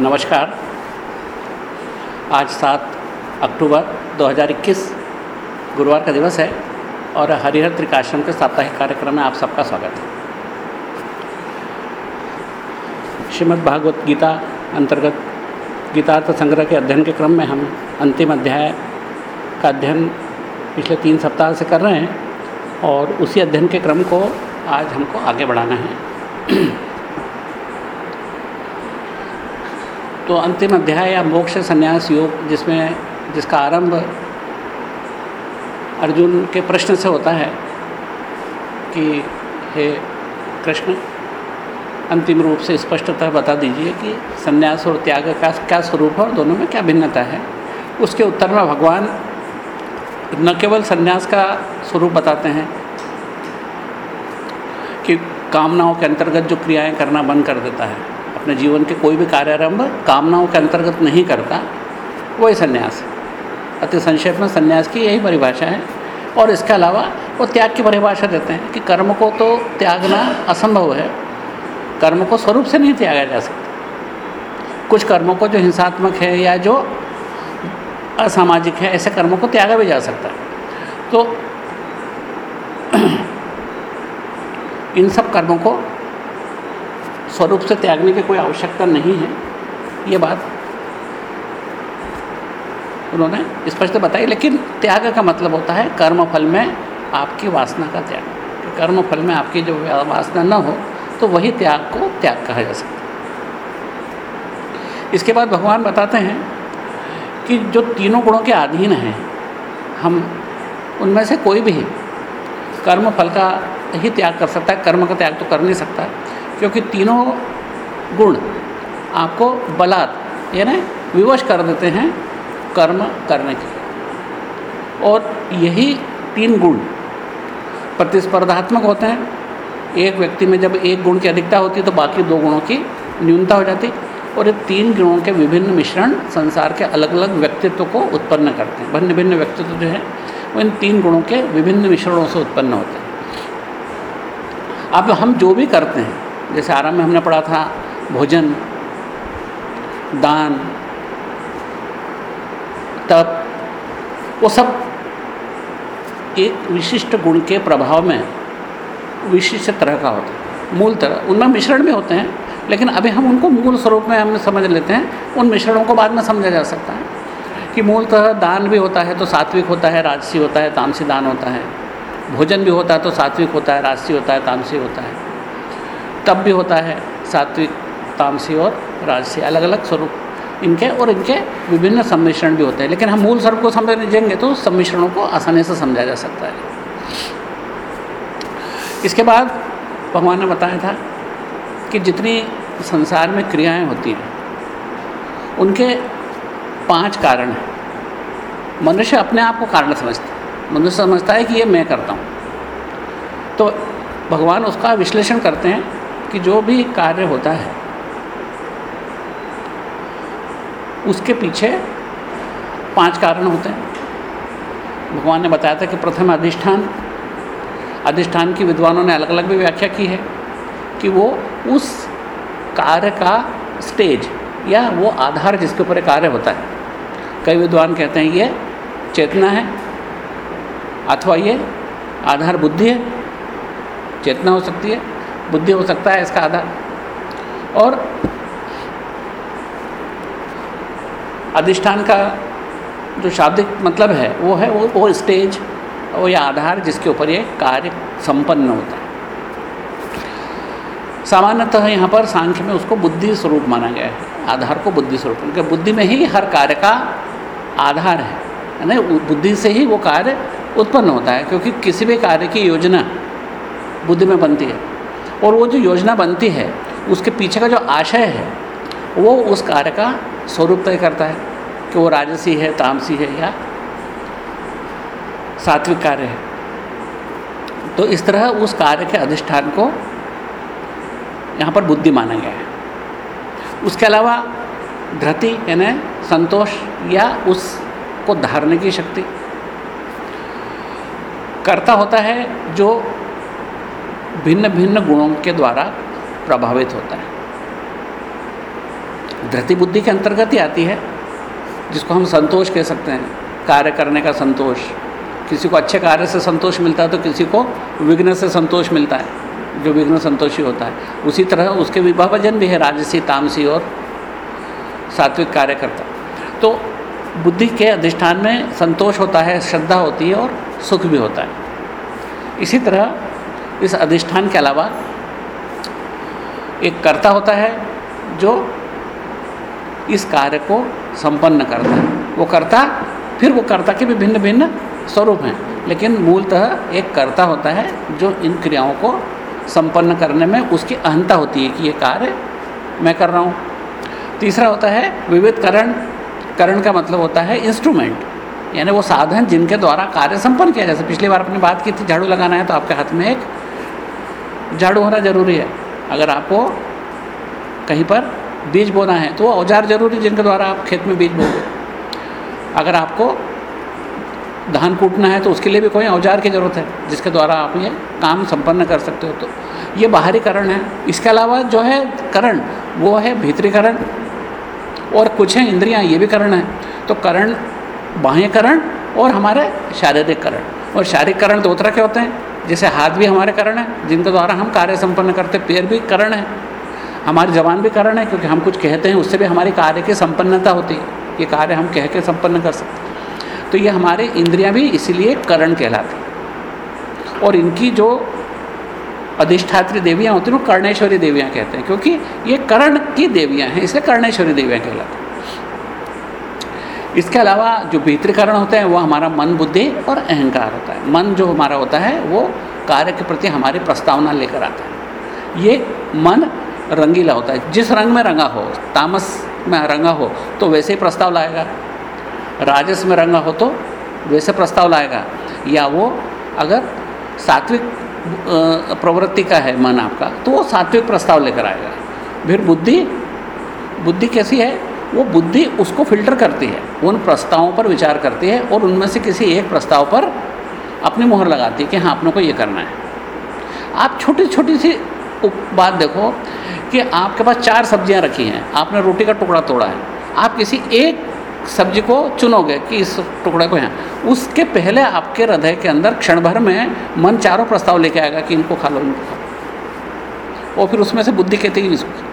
नमस्कार। आज सात अक्टूबर 2021 गुरुवार का दिवस है और हरिहर त्रिकाश्रम के साप्ताहिक कार्यक्रम में आप सबका स्वागत है। श्रीमद् भागवत गीता अंतर्गत गीतार्थ संग्रह के अध्ययन के क्रम में हम अंतिम अध्याय का अध्ययन पिछले तीन सप्ताह से कर रहे हैं और उसी अध्ययन के क्रम को आज हमको आगे बढ़ाना है। तो अंतिम अध्याय या मोक्ष संन्यास योग, जिसमें, जिसका आरंभ अर्जुन के प्रश्न से होता है कि, हे कृष्ण, अंतिम रूप से स्पष्टतः बता दीजिए कि संन्यास और त्याग का क्या स्वरूप है और दोनों में क्या भिन्नता है? उसके उत्तर में भगवान न केवल संन्यास का स्वरूप बताते हैं कि कामनाओं के अंतर्गत जो क्रियाएँ करना बंद कर देता है अपने जीवन के कोई भी कार्यारंभ कामनाओं के अंतर्गत नहीं करता वही संन्यास। है अति संक्षेप में संन्यास की यही परिभाषा है। और इसके अलावा वो त्याग की परिभाषा देते हैं कि कर्म को तो त्यागना असंभव है। कर्म को स्वरूप से नहीं त्यागा जा सकता। कुछ कर्मों को जो हिंसात्मक है या जो असामाजिक है, ऐसे कर्मों को त्यागा भी जा सकता है। तो इन सब कर्मों को स्वरूप से त्यागने की कोई आवश्यकता नहीं है। ये बात उन्होंने स्पष्ट बताई, लेकिन त्याग का मतलब होता है कर्म फल में आपकी वासना का त्याग। कि कर्म फल में आपकी जो वासना न हो तो वही त्याग को त्याग कहा जा सकता है। इसके बाद भगवान बताते हैं कि जो तीनों गुणों के अधीन हैं, हम उनमें से कोई भी कर्म फल का ही त्याग कर सकता है, कर्म का त्याग तो कर नहीं सकता। क्योंकि तीनों गुण आपको बलात्, यानी विवश कर देते हैं कर्म करने के और यही तीन गुण प्रतिस्पर्धात्मक होते हैं। एक व्यक्ति में जब एक गुण की अधिकता होती है तो बाकी दो गुणों की न्यूनता हो जाती और ये तीन गुणों के विभिन्न मिश्रण संसार के अलग अलग व्यक्तित्व को उत्पन्न करते हैं। भिन्न भिन्न व्यक्तित्व जो है, वो इन तीन गुणों के विभिन्न मिश्रणों से उत्पन्न होते हैं। अब हम जो भी करते हैं जैसे आरंभ में हमने पढ़ा था, भोजन, दान, तप, वो सब एक विशिष्ट गुण के प्रभाव में विशिष्ट तरह का होता है, मूल तरह। उनमें मिश्रण भी होते हैं, लेकिन अभी हम उनको मूल स्वरूप में हम समझ लेते हैं, उन मिश्रणों को बाद में समझा जा सकता है कि मूलतः दान भी होता है तो सात्विक होता है, राजसी होता है, तामसी दान होता है, भोजन भी होता है तो सात्विक होता है, राजसी होता है, तामसी होता है। तब भी होता है। सात्विक तामसी और राजसी अलग अलग स्वरूप। इनके और इनके विभिन्न सम्मिश्रण भी होते हैं। लेकिन हम मूल स्वरूप को समझने जाएँगे तो सम्मिश्रणों को आसानी से समझा जा सकता है। इसके बाद भगवान ने बताया था कि जितनी संसार में क्रियाएँ होती हैं, उनके पाँच कारण हैं। मनुष्य अपने आप को कारण समझता है। मनुष्य समझता है कि ये मैं करता हूँ। तो भगवान उसका विश्लेषण करते हैं कि जो भी कार्य होता है, उसके पीछे पाँच कारण होते हैं। भगवान ने बताया था कि प्रथम अधिष्ठान। अधिष्ठान की विद्वानों ने अलग अलग भी व्याख्या की है कि वो उस कार्य का स्टेज या वो आधार जिसके ऊपर कार्य होता है। कई विद्वान कहते हैं, ये चेतना है अथवा ये आधार बुद्धि है, चेतना हो सकती है। बुद्धि हो सकता है इसका आधार और अधिष्ठान का जो शाब्दिक मतलब है, वो है, वो वो स्टेज, वो या आधार जिसके ऊपर ये कार्य संपन्न होता है। सामान्यतः यहाँ पर सांख्य में उसको बुद्धि स्वरूप माना गया है, आधार को बुद्धि स्वरूप। क्योंकि बुद्धि में ही हर कार्य का आधार है ना बुद्धि से ही वो कार्य उत्पन्न होता है, क्योंकि किसी भी कार्य की योजना बुद्धि में बनती है। और वो जो योजना बनती है, उसके पीछे का जो आशय है, वो उस कार्य का स्वरूप तय करता है कि वो राजसी है, तामसी है या सात्विक कार्य है। तो इस तरह उस कार्य के अधिष्ठान को यहाँ पर बुद्धि माना गया है। उसके अलावा धृति यानी संतोष या उसको धारने की शक्ति। कर्ता होता है जो भिन्न भिन्न गुणों के द्वारा प्रभावित होता है। धृति बुद्धि के अंतर्गत ही आती है, जिसको हम संतोष कह सकते हैं। कार्य करने का संतोष, किसी को अच्छे कार्य से संतोष मिलता है तो किसी को विघ्न से संतोष मिलता है, जो विघ्न संतोषी होता है। उसी तरह उसके विभाजन भी है, राजसी, तामसी और सात्विक कार्य करता। तो बुद्धि के अधिष्ठान में संतोष होता है, श्रद्धा होती है और सुख भी होता है। इसी तरह इस अधिष्ठान के अलावा एक कर्ता होता है जो इस कार्य को संपन्न करता है। वो कर्ता, फिर वो कर्ता के भी भिन्न भिन्न स्वरूप हैं। लेकिन मूलतः एक कर्ता होता है जो इन क्रियाओं को संपन्न करने में उसकी अहंता होती है कि ये कार्य मैं कर रहा हूँ। तीसरा होता है विविध करण करण का मतलब होता है इंस्ट्रूमेंट यानी वो साधन जिनके द्वारा कार्य संपन्न किया जैसे पिछली बार अपनी बात की थी, झाड़ू लगाना है तो आपके हाथ में एक झाड़ू होना ज़रूरी है। अगर आपको कहीं पर बीज बोना है तो वो औज़ार ज़रूरी जिनके द्वारा आप खेत में बीज बोगे अगर आपको धान कूटना है तो उसके लिए भी कोई औज़ार की ज़रूरत है, जिसके द्वारा आप ये काम संपन्न कर सकते हो। तो ये बाहरी करण है। इसके अलावा जो है करण, वो है भीतरी करण और कुछ हैं इंद्रियाँ, ये भी करण है। तो करण बाह्य करण और हमारे शारीरिक करण। और शारीरिक करण दो तरह के होते हैं। जैसे हाथ भी हमारे करण है, जिनके द्वारा हम कार्य संपन्न करते, पैर भी करण है, हमारी जबान भी करण है, क्योंकि हम कुछ कहते हैं, उससे भी हमारी कार्य की संपन्नता होती है, ये कार्य हम कह के संपन्न कर सकते तो ये हमारे इंद्रियाँ भी इसीलिए करण कहलाती और इनकी जो अधिष्ठात्री देवियाँ होती हैं वो कर्णेश्वरी देवियाँ कहते हैं, क्योंकि ये कर्ण की देवियाँ हैं, इसलिए कर्णेश्वरी देवियाँ कहलाती इसके अलावा जो भीतरीकरण होते हैं, वो हमारा मन, बुद्धि और अहंकार होता है। मन जो हमारा होता है, वो कार्य के प्रति हमारी प्रस्तावना लेकर आता है। ये मन रंगीला होता है। जिस रंग में रंगा हो, तामस में रंगा हो तो वैसे ही प्रस्ताव लाएगा। राजस में रंगा हो तो वैसे प्रस्ताव लाएगा। या वो अगर सात्विक प्रवृत्ति का है मन आपका तो वो सात्विक प्रस्ताव लेकर आएगा। फिर बुद्धि बुद्धि कैसी है? वो बुद्धि उसको फ़िल्टर करती है, उन प्रस्तावों पर विचार करती है और उनमें से किसी एक प्रस्ताव पर अपनी मोहर लगाती है कि हाँ अपने को ये करना है। आप छोटी छोटी सी बात देखो कि आपके पास चार सब्ज़ियाँ रखी हैं, आपने रोटी का टुकड़ा तोड़ा है, आप किसी एक सब्ज़ी को चुनोगे कि इस टुकड़े को यहाँ, उसके पहले आपके हृदय के अंदर क्षण भर में मन चारों प्रस्ताव लेके आएगा कि इनको खा लो, इनको खा लो। और फिर उसमें से बुद्धि कहती है इसको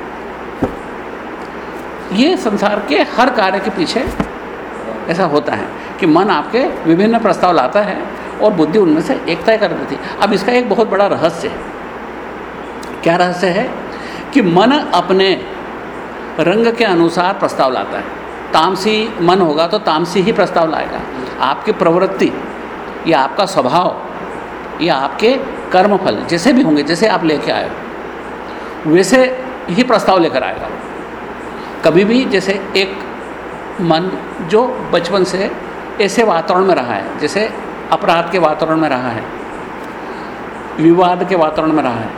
ये संसार के हर कार्य के पीछे ऐसा होता है कि मन आपके विभिन्न प्रस्ताव लाता है और बुद्धि उनमें से एक तय कर देती अब इसका एक बहुत बड़ा रहस्य है। क्या रहस्य है? कि मन अपने रंग के अनुसार प्रस्ताव लाता है। तामसी मन होगा तो तामसी ही प्रस्ताव लाएगा। आपकी प्रवृत्ति, या आपका स्वभाव, या आपके कर्मफल, जैसे भी होंगे, जैसे आप लेके आए वैसे ही प्रस्ताव लेकर आएगा कभी भी जैसे एक मन जो बचपन से ऐसे वातावरण में रहा है, जैसे अपराध के वातावरण में रहा है, विवाद के वातावरण में रहा है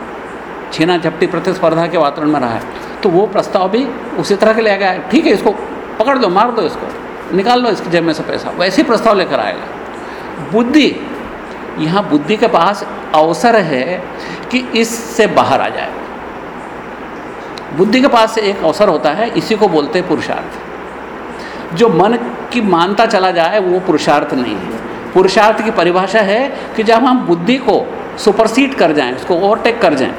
छीना झपटी प्रतिस्पर्धा के वातावरण में रहा है तो वो प्रस्ताव भी उसी तरह के ले गया है। ठीक है, इसको पकड़ दो मार दो इसको, निकाल लो इसकी जेब में से पैसा। वैसे प्रस्ताव लेकर आएगा। बुद्धि, यहाँ बुद्धि के पास अवसर है कि इससे बाहर आ जाए। बुद्धि के पास से एक अवसर होता है, इसी को बोलते हैं पुरुषार्थ। जो मन की मानता चला जाए, वो पुरुषार्थ नहीं है। पुरुषार्थ की परिभाषा है कि जब हम बुद्धि को सुपरसीड कर जाएँ, उसको ओवरटेक कर जाएँ,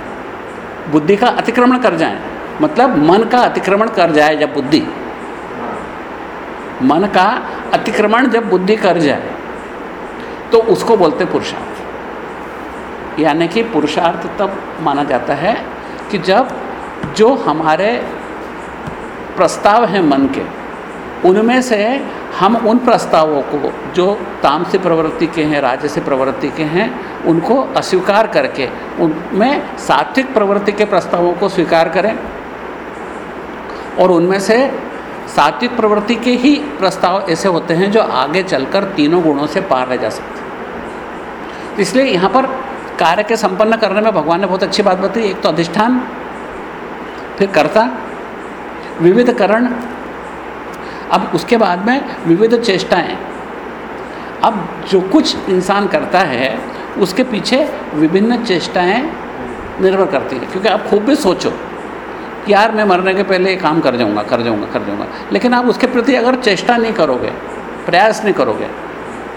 बुद्धि का अतिक्रमण कर जाएँ मतलब मन का अतिक्रमण कर जाए जब बुद्धि। मन का अतिक्रमण जब बुद्धि कर जाए तो उसको बोलते पुरुषार्थ। यानी कि पुरुषार्थ तब माना जाता है कि जब जो हमारे प्रस्ताव हैं मन के, उनमें से हम उन प्रस्तावों को, जो तामसी प्रवृत्ति के हैं राजसी प्रवृत्ति के हैं, उनको अस्वीकार करके, उनमें सात्विक प्रवृत्ति के प्रस्तावों को स्वीकार करें। और उनमें से सात्विक प्रवृत्ति के ही प्रस्ताव ऐसे होते हैं जो आगे चलकर तीनों गुणों से पार रह जा सकते इसलिए यहाँ पर कार्य के संपन्न करने में भगवान ने बहुत अच्छी बात बताई। एक तो अधिष्ठान फिर कर्ता विविध करण अब उसके बाद में विविध चेष्टाएँ। अब जो कुछ इंसान करता है, उसके पीछे विभिन्न चेष्टाएँ निर्भर करती है। क्योंकि आप खूब भी सोचो कि यार मैं मरने के पहले ये काम कर जाऊँगा कर जाऊँगा कर जाऊँगा। लेकिन आप उसके प्रति अगर चेष्टा नहीं करोगे, प्रयास नहीं करोगे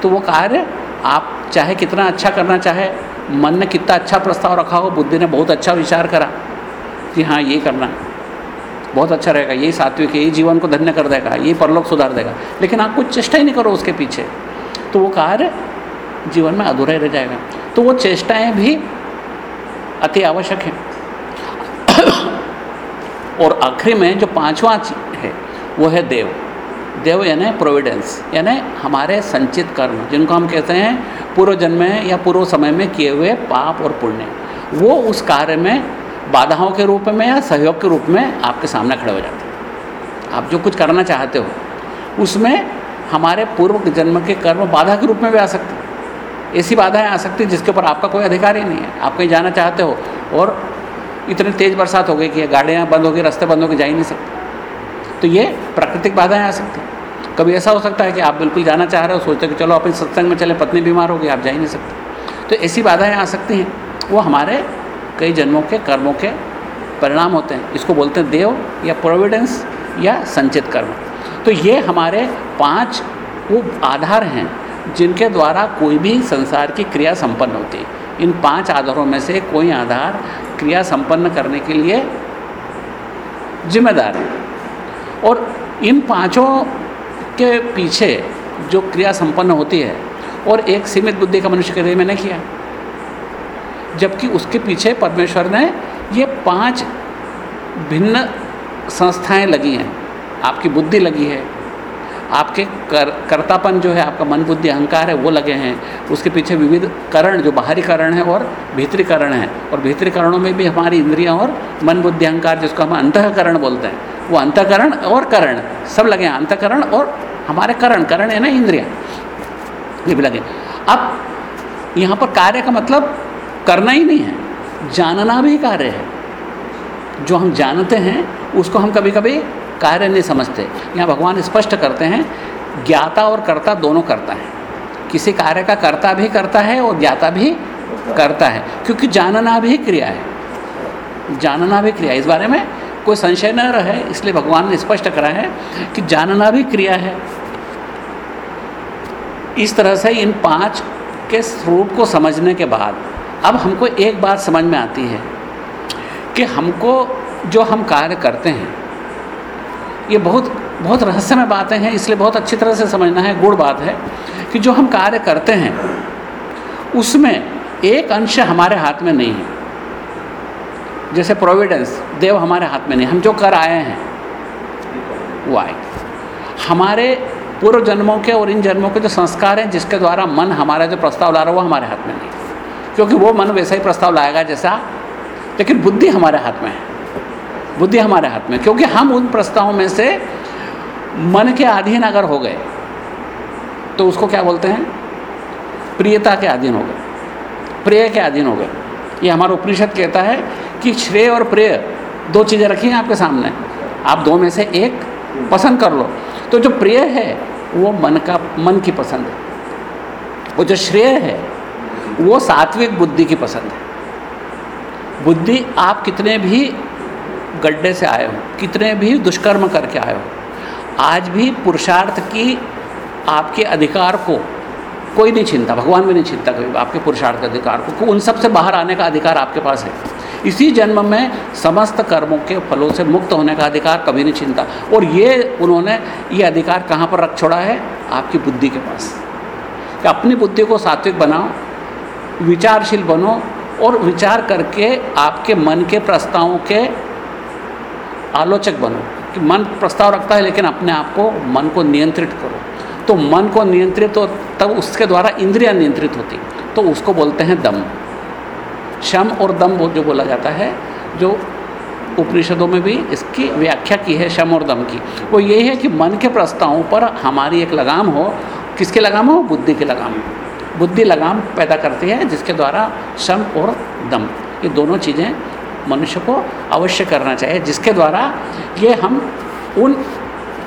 तो वो कार्य आप चाहे कितना अच्छा करना चाहे, मन ने कितना अच्छा प्रस्ताव रखा हो, बुद्धि ने बहुत अच्छा विचार करा कि हाँ ये करना। बहुत अच्छा रहेगा, ये सात्विक है, ये जीवन को धन्य कर देगा, ये परलोक सुधार देगा। लेकिन आप कुछ चेष्टा ही नहीं करो उसके पीछे। तो वो कार्य जीवन में अधूरा रह जाएगा। तो वो चेष्टाएँ भी अति आवश्यक हैं। और आखिरी में जो पांचवा है, वो है देव। देव यानी प्रोविडेंस यानी हमारे संचित कर्म, जिनको हम कहते हैं पूर्व जन्म में या पूर्व समय में किए हुए पाप और पुण्य। वो उस कार्य में बाधाओं के रूप में या सहयोग के रूप में आपके सामने खड़े हो जाते हैं। आप जो कुछ करना चाहते हो, उसमें हमारे पूर्व जन्म के कर्म बाधा के रूप में भी आ सकते हैं। ऐसी बाधाएँ आ सकती हैं जिसके ऊपर आपका कोई अधिकार ही नहीं है। आप कहीं जाना चाहते हो और इतनी तेज़ बरसात हो गई कि गाड़ियाँ बंद हो गई, रास्ते बंद हो गए, जा ही नहीं सकते। तो ये प्राकृतिक बाधाएँ आ सकती हैं। कभी ऐसा हो सकता है कि आप बिल्कुल जाना चाह रहे हो, सोचते कि चलो अपने सत्संग में चले, पत्नी बीमार हो गई, आप जा ही नहीं सकते। तो ऐसी बाधाएँ आ सकती हैं। वो हमारे कई जन्मों के कर्मों के परिणाम होते हैं। इसको बोलते हैं देव या प्रोविडेंस या संचित कर्म। तो ये हमारे पाँच वो आधार हैं जिनके द्वारा कोई भी संसार की क्रिया संपन्न होती है। इन पाँच आधारों में से कोई आधार क्रिया संपन्न करने के लिए जिम्मेदार है। और इन पाँचों के पीछे जो क्रिया संपन्न होती है और एक सीमित बुद्धि का मनुष्य के हृदय में नहीं किया। जबकि उसके पीछे परमेश्वर ने ये पाँच भिन्न संस्थाएँ लगी हैं। आपकी बुद्धि लगी है, आपके कर, कर्तापन जो है, आपका मन बुद्धि अहंकार है, वो लगे हैं। उसके पीछे विविध करण जो बाहरी करण है और भीतरी करण है। और भीतरी करणों में भी हमारी इंद्रियाँ और मन बुद्धि अहंकार, जिसको हम अंतकरण बोलते हैं, वो अंतकरण और करण, सब लगे हैं। अंतकरण और हमारे करण करण है ना इंद्रिया, ये भी लगे। अब यहाँ पर कार्य का मतलब करना ही नहीं है। जानना भी कार्य है। जो हम जानते हैं, उसको हम कभी कभी कार्य नहीं समझते। यहाँ भगवान स्पष्ट करते हैं, ज्ञाता और कर्ता दोनों करता है। किसी कार्य का कर्ता भी करता है और ज्ञाता भी करता है। क्योंकि जानना भी क्रिया है। जानना भी क्रिया इस बारे में कोई संशय न रहे, इसलिए भगवान ने स्पष्ट करा है कि जानना भी क्रिया है। इस तरह से इन पाँच के स्वरूप को समझने के बाद अब हमको एक बात समझ में आती है कि हमको जो हम कार्य करते हैं, ये बहुत बहुत रहस्यमय बातें हैं, इसलिए बहुत अच्छी तरह से समझना है गुड़ बात है कि जो हम कार्य करते हैं, उसमें एक अंश हमारे हाथ में नहीं है। जैसे प्रोविडेंस देव हमारे हाथ में नहीं, हम जो कर आए हैं वो आए हमारे पूर्व जन्मों के और इन जन्मों के जो संस्कार हैं, जिसके द्वारा मन हमारा जो प्रस्ताव ला रहा है, वो हमारे हाथ में नहीं क्योंकि वो मन वैसा ही प्रस्ताव लाएगा जैसा, लेकिन बुद्धि हमारे हाथ में है। बुद्धि हमारे हाथ में क्योंकि हम उन प्रस्तावों में से मन के अधीन अगर हो गए तो उसको क्या बोलते हैं? प्रियता के अधीन हो गए। प्रिय के अधीन हो गए। ये हमारा उपनिषद कहता है कि श्रेय और प्रेय दो चीज़ें रखी हैं आपके सामने। आप दो में से एक पसंद कर लो। तो जो प्रिय है, वो मन का, मन की पसंद है। वो जो श्रेय है वो सात्विक बुद्धि की पसंद है। बुद्धि आप कितने भी गड्ढे से आए हो, कितने भी दुष्कर्म करके आए हो, आज भी पुरुषार्थ की आपके अधिकार को कोई नहीं छीनता, भगवान भी नहीं छीनता कभी आपके पुरुषार्थ के अधिकार को उन सबसे बाहर आने का अधिकार आपके पास है। इसी जन्म में समस्त कर्मों के फलों से मुक्त होने का अधिकार कभी नहीं छीनता। और ये उन्होंने, ये अधिकार कहाँ पर रख छोड़ा है? आपकी बुद्धि के पास। कि अपनी बुद्धि को सात्विक बनाओ विचारशील बनो और विचार करके आपके मन के प्रस्तावों के आलोचक बनो कि मन प्रस्ताव रखता है, लेकिन अपने आप को मन को नियंत्रित करो। तो मन को नियंत्रित हो, तब उसके द्वारा इंद्रियाँ नियंत्रित होती। तो उसको बोलते हैं दम। शम और दम जो बोला जाता है, जो उपनिषदों में भी इसकी व्याख्या की है, शम और दम की। वो ये है कि मन के प्रस्तावों पर हमारी एक लगाम हो। किसके लगाम हो? बुद्धि के लगाम। बुद्धि लगाम पैदा करती है, जिसके द्वारा शम और दम, ये दोनों चीज़ें मनुष्य को अवश्य करना चाहिए, जिसके द्वारा ये हम उन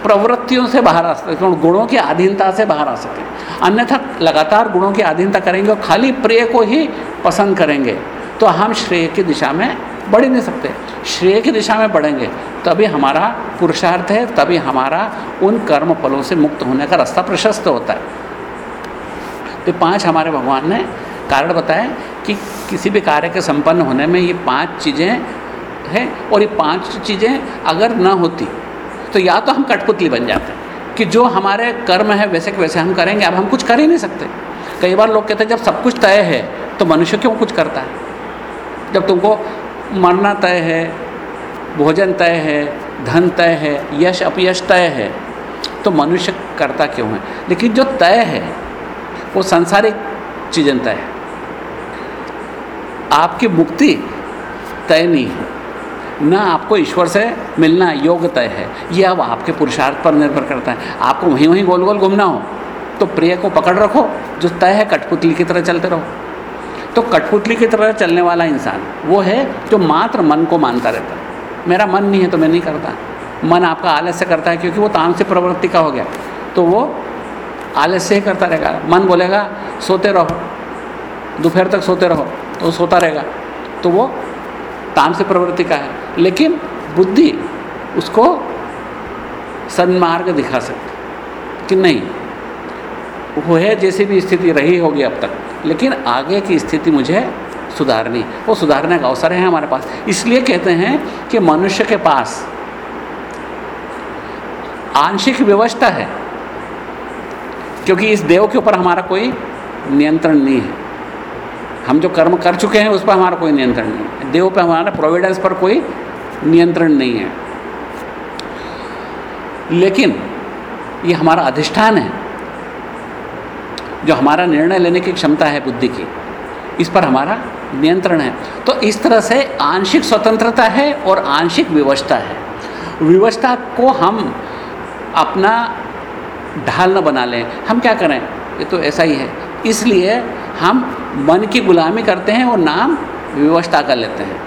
प्रवृत्तियों से बाहर आ सकते गुणों की अधीनता से बाहर आ सकें अन्यथा लगातार गुणों की अधीनता करेंगे और खाली प्रिय को ही पसंद करेंगे तो हम श्रेय की दिशा में बढ़ ही नहीं सकते। श्रेय की दिशा में बढ़ेंगे, तभी हमारा पुरुषार्थ है, तभी हमारा उन कर्म फलों से मुक्त होने का रास्ता प्रशस्त होता है। तो पाँच हमारे भगवान ने कारण बताया कि किसी भी कार्य के संपन्न होने में ये पाँच चीज़ें हैं और ये पाँच चीज़ें अगर न होती तो या तो हम कठपुतली बन जाते कि जो हमारे कर्म है वैसे के वैसे हम करेंगे, अब हम कुछ कर ही नहीं सकते। कई बार लोग कहते हैं, जब सब कुछ तय है तो मनुष्य क्यों कुछ करता है? जब तुमको मरना तय है, भोजन तय है, धन तय है, यश, अपयश तय है तो मनुष्य करता क्यों है? लेकिन जो तय है वो सांसारिक चीज़ें तय है। आपकी मुक्ति तय नहीं है। न आपको ईश्वर से मिलना योग्य तय है। ये अब आपके पुरुषार्थ पर निर्भर करता है। आपको वहीं वहीं गोल गोल घूमना हो तो प्रिय को पकड़ रखो, जो तय है कठपुतली की तरह चलते रहो। तो कठपुतली की तरह चलने वाला इंसान, वो है जो मात्र मन को मानता रहता है। मेरा मन नहीं है तो मैं नहीं करता। मन आपका आलस्य करता है क्योंकि वो तामसी प्रवृत्ति का हो गया। तो वो आलस्य करता रहेगा। मन बोलेगा, सोते रहो। दोपहर तक सोते रहो तो सोता रहेगा। तो वो तामसी प्रवृत्ति का है। लेकिन बुद्धि उसको सन्मार्ग दिखा सकती कि नहीं। वो है जैसी भी स्थिति रही होगी अब तक, लेकिन आगे की स्थिति मुझे सुधारनी वो सुधारने का अवसर है हमारे पास। इसलिए कहते हैं कि मनुष्य के पास आंशिक व्यवस्था है। क्योंकि इस देव के ऊपर हमारा कोई नियंत्रण नहीं है। हम जो कर्म कर चुके हैं, उस पर हमारा कोई नियंत्रण नहीं है। देव पर हमारा प्रोविडेंस पर कोई नियंत्रण नहीं है। लेकिन ये हमारा अधिष्ठान है, जो हमारा निर्णय लेने की क्षमता है बुद्धि की, इस पर हमारा नियंत्रण है। तो इस तरह से आंशिक स्वतंत्रता है और आंशिक व्यवस्था है। व्यवस्था को हम अपना ढाल न बना लें। हम क्या करें? ये तो ऐसा ही है। इसलिए हम मन की गुलामी करते हैं और नाम व्यवस्था कर लेते हैं।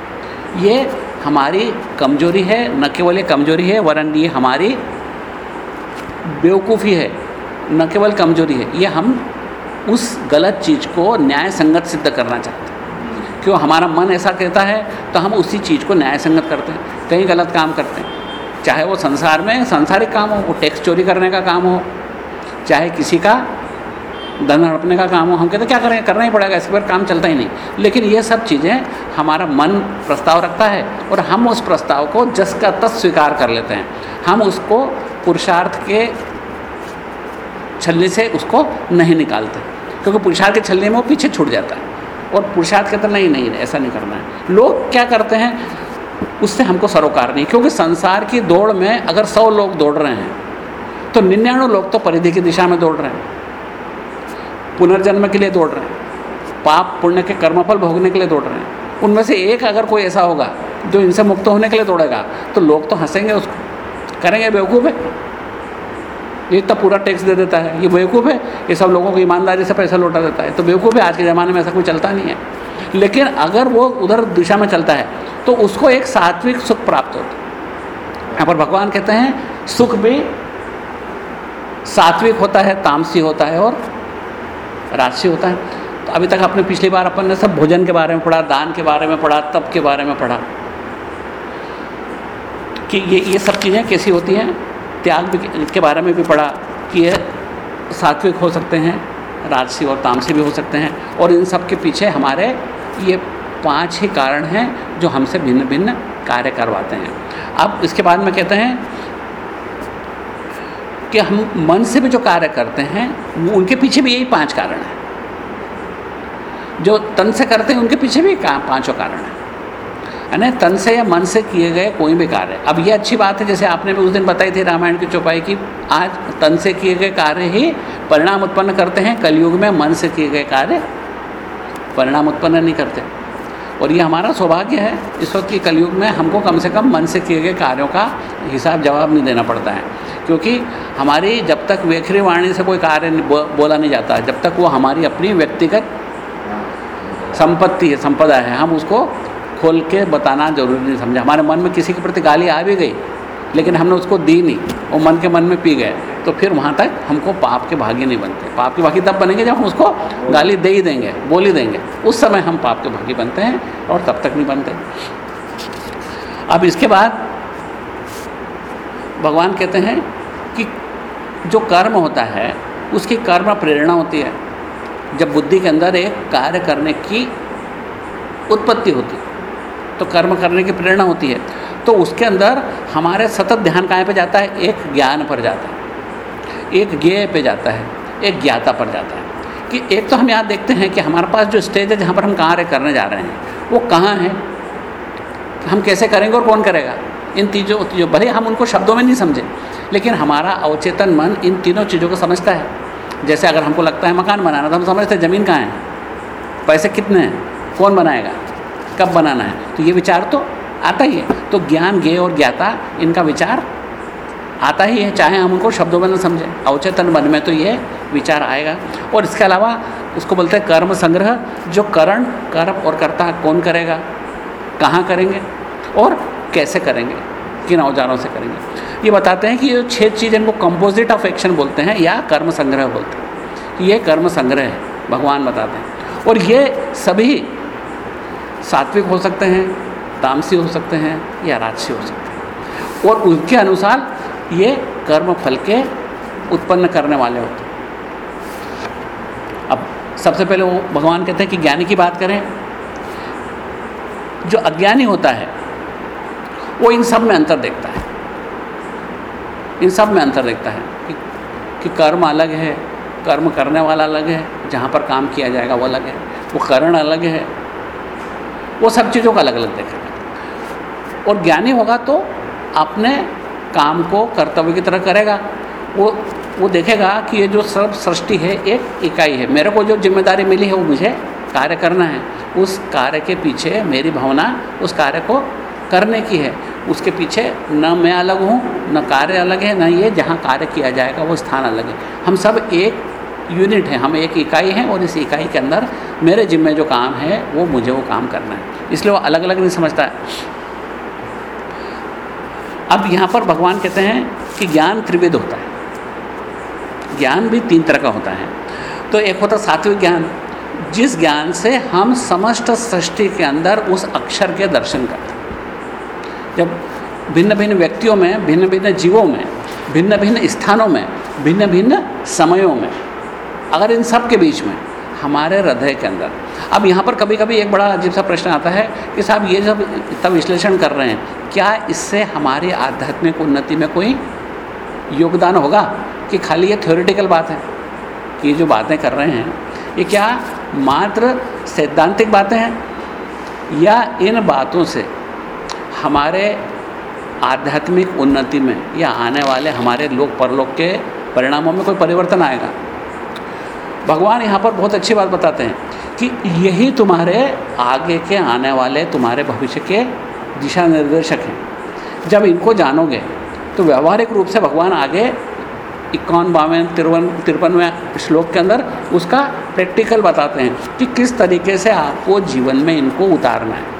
ये हमारी कमज़ोरी है, न केवल ये कमज़ोरी है, वरन ये हमारी बेवकूफ़ी है। न केवल कमज़ोरी है, ये हम उस गलत चीज़ को न्याय संगत सिद्ध करना चाहते हैं। क्यों? हमारा मन ऐसा कहता है तो हम उसी चीज़ को न्याय संगत करते हैं। कहीं गलत काम करते हैं। चाहे वो संसार में सांसारिक काम हो, वो टैक्स चोरी करने का काम हो चाहे किसी का धन हड़पने का काम हो, हम कहते क्या करें? करना ही पड़ेगा इस पर काम चलता ही नहीं। लेकिन ये सब चीज़ें हमारा मन प्रस्ताव रखता है और हम उस प्रस्ताव को जस का तस स्वीकार कर लेते हैं। हम उसको पुरुषार्थ के छलने से उसको नहीं निकालते, क्योंकि पुरुषार्थ के छलने में वो पीछे छूट जाता है और पुरुषार्थ कहते नहीं नहीं, ऐसा नहीं करना है। लोग क्या करते हैं, उससे हमको सरोकार नहीं, क्योंकि संसार की दौड़ में अगर सौ लोग दौड़ रहे हैं तो निन्यानवे लोग तो परिधि की दिशा में दौड़ रहे हैं। पुनर्जन्म के लिए दौड़ रहे हैं। पाप, पुण्य के कर्मफल भोगने के लिए दौड़ रहे हैं। उनमें से एक अगर कोई ऐसा होगा जो इनसे मुक्त होने के लिए दौड़ेगा तो लोग तो हंसेंगे उसको। करेंगे बेवकूफ़ है। ये इतना पूरा टैक्स दे देता है। ये बेवकूफ़ है। ये सब लोगों को ईमानदारी से पैसा लौटा देता है। तो बेवकूफ़ है। आज के ज़माने में ऐसा कोई चलता नहीं है। लेकिन अगर वो उधर दिशा में चलता है तो उसको एक सात्विक सुख प्राप्त होता है। यहाँ पर भगवान कहते हैं, सुख भी सात्विक होता है, तामसी होता है और राशि होता है। तो अभी तक आपने पिछली बार अपन ने सब भोजन के बारे में पढ़ा, दान के बारे में पढ़ा, तप के बारे में पढ़ा। कि ये ये सब चीज़ें कैसी होती हैं? त्याग के बारे में भी पढ़ा कि ये सात्विक हो सकते हैं, राजसी और तामसी भी हो सकते हैं। और इन सब के पीछे हमारे ये पाँच ही कारण हैं जो हमसे भिन्न भिन्न कार्य करवाते हैं। अब इसके बाद में कहते हैं कि हम मन से भी जो कार्य करते हैं, वो उनके पीछे भी यही पाँच कारण हैं। जो तन से करते हैं, उनके पीछे भी पाँचों कारण हैं। यानी तन से या मन से किए गए कोई भी कार्य। अब ये अच्छी बात है, जैसे आपने भी उस दिन बताई थी रामायण की चौपाई की, आज तन से किए गए कार्य ही परिणाम उत्पन्न करते हैं, कलयुग में मन से किए गए कार्य परिणाम उत्पन्न नहीं करते। और ये हमारा सौभाग्य है इस वक्त की कलयुग में हमको कम से कम मन से किए गए कार्यों का हिसाब जवाब नहीं देना पड़ता है। क्योंकि हमारी जब तक वेखरी वाणी से कोई कार्य बो, बोला नहीं जाता जब तक वो हमारी अपनी व्यक्तिगत संपत्ति है संपदा है हम उसको खोल के बताना ज़रूरी नहीं समझा। हमारे मन में किसी के प्रति गाली आ भी गई लेकिन हमने उसको दी नहीं, वो मन के मन में पी गए। तो फिर वहाँ तक हमको पाप के भागी नहीं बनते। पाप के भागी तब बनेंगे जब हम उसको गाली दे ही देंगे, बोल ही देंगे। उस समय हम पाप के भागी बनते हैं और तब तक नहीं बनते। अब इसके बाद भगवान कहते हैं कि जो कर्म होता है, उसकी कर्म प्रेरणा होती है। जब बुद्धि के अंदर एक कार्य करने की उत्पत्ति होती है तो कर्म करने की प्रेरणा होती है। तो उसके अंदर हमारे सतत ध्यान कहाँ पे जाता है? एक ज्ञान पर जाता है। एक ज्ञेय पे जाता है। एक ज्ञाता पर जाता है। कि एक तो हम यहाँ देखते हैं कि हमारे पास जो स्टेज है, जहाँ पर हम कार्य करने जा रहे हैं, वो कहाँ है? हम कैसे करेंगे और कौन करेगा? इन तीनों चीज़ों भले हम उनको शब्दों में नहीं समझें, लेकिन हमारा अवचेतन मन इन तीनों चीज़ों को समझता है। जैसे अगर हमको लगता है मकान बनाना तो हम समझते हैं ज़मीन कहाँ है? पैसे कितने हैं? कौन बनाएगा? कब बनाना है? तो ये विचार तो आता ही है। तो ज्ञान ज्ञ और ज्ञाता, इनका विचार आता ही है, चाहे हम उनको शब्दों में न समझें। अवचेतन मन में तो ये विचार आएगा। और इसके अलावा उसको बोलते हैं कर्म संग्रह, जो करण, कर्म और कर्ता कौन करेगा? कहाँ करेंगे? और कैसे करेंगे? किन औजारों से करेंगे? ये बताते हैं कि ये छः चीज़ इनको कंपोजिट ऑफ़ एक्शन बोलते हैं या कर्म संग्रह बोलते हैं। ये कर्म संग्रह है, भगवान बताते हैं। और ये सभी सात्विक हो सकते हैं तामसी हो सकते हैं या राजसी हो सकते हैं। और उनके अनुसार ये कर्म फल के उत्पन्न करने वाले होते हैं। अब सबसे पहले वो भगवान कहते हैं कि ज्ञानी की बात करें। जो अज्ञानी होता है वो इन सब में अंतर देखता है। इन सब में अंतर देखता है कि, कि कर्म अलग है कर्म करने वाला अलग है जहाँ पर काम किया जाएगा वो अलग है वो करण अलग है। वो सब चीज़ों का अलग अलग देखेगा और ज्ञानी होगा तो अपने काम को कर्तव्य की तरह करेगा। वो वो देखेगा कि ये जो सर्व सृष्टि है, एक इकाई है। मेरे को जो ज़िम्मेदारी मिली है, वो मुझे कार्य करना है। उस कार्य के पीछे मेरी भावना, उस कार्य को करने की है। उसके पीछे न मैं अलग हूँ, न कार्य अलग है, न ये। जहाँ कार्य किया जाएगा, वो स्थान अलग है। हम सब एक यूनिट हैं। हम एक इकाई हैं और इस इकाई के अंदर मेरे जिम्मे जो काम है, वो मुझे वो काम करना है। इसलिए वो अलग अलग नहीं समझता है। अब यहाँ पर भगवान कहते हैं कि ज्ञान त्रिविध होता है। ज्ञान भी तीन तरह का होता है। तो एक होता सात्विक ज्ञान। जिस ज्ञान से हम समस्त सृष्टि के अंदर उस अक्षर के दर्शन करते हैं। जब भिन्न भिन्न व्यक्तियों में भिन्न भिन्न जीवों में भिन्न भिन्न स्थानों में भिन्न भिन्न समयों में, अगर इन सब के बीच में हमारे हृदय के अंदर। अब यहाँ पर कभी कभी एक बड़ा अजीब सा प्रश्न आता है कि साहब ये जब इतना विश्लेषण कर रहे हैं, क्या इससे हमारी आध्यात्मिक उन्नति में कोई योगदान होगा? कि खाली ये थ्योरेटिकल बात है, कि ये जो बातें कर रहे हैं, ये क्या मात्र सैद्धांतिक बातें हैं? या इन बातों से हमारे आध्यात्मिक उन्नति में या आने वाले हमारे लोक परलोक के परिणामों में कोई परिवर्तन आएगा? भगवान यहाँ पर बहुत अच्छी बात बताते हैं कि यही तुम्हारे आगे के आने वाले तुम्हारे भविष्य के दिशा निर्देशक हैं। जब इनको जानोगे तो व्यवहारिक रूप से भगवान आगे इक्यावन, बावन, तिरवन, तिरपनवें श्लोक के अंदर उसका प्रैक्टिकल बताते हैं कि किस तरीके से आपको जीवन में इनको उतारना है।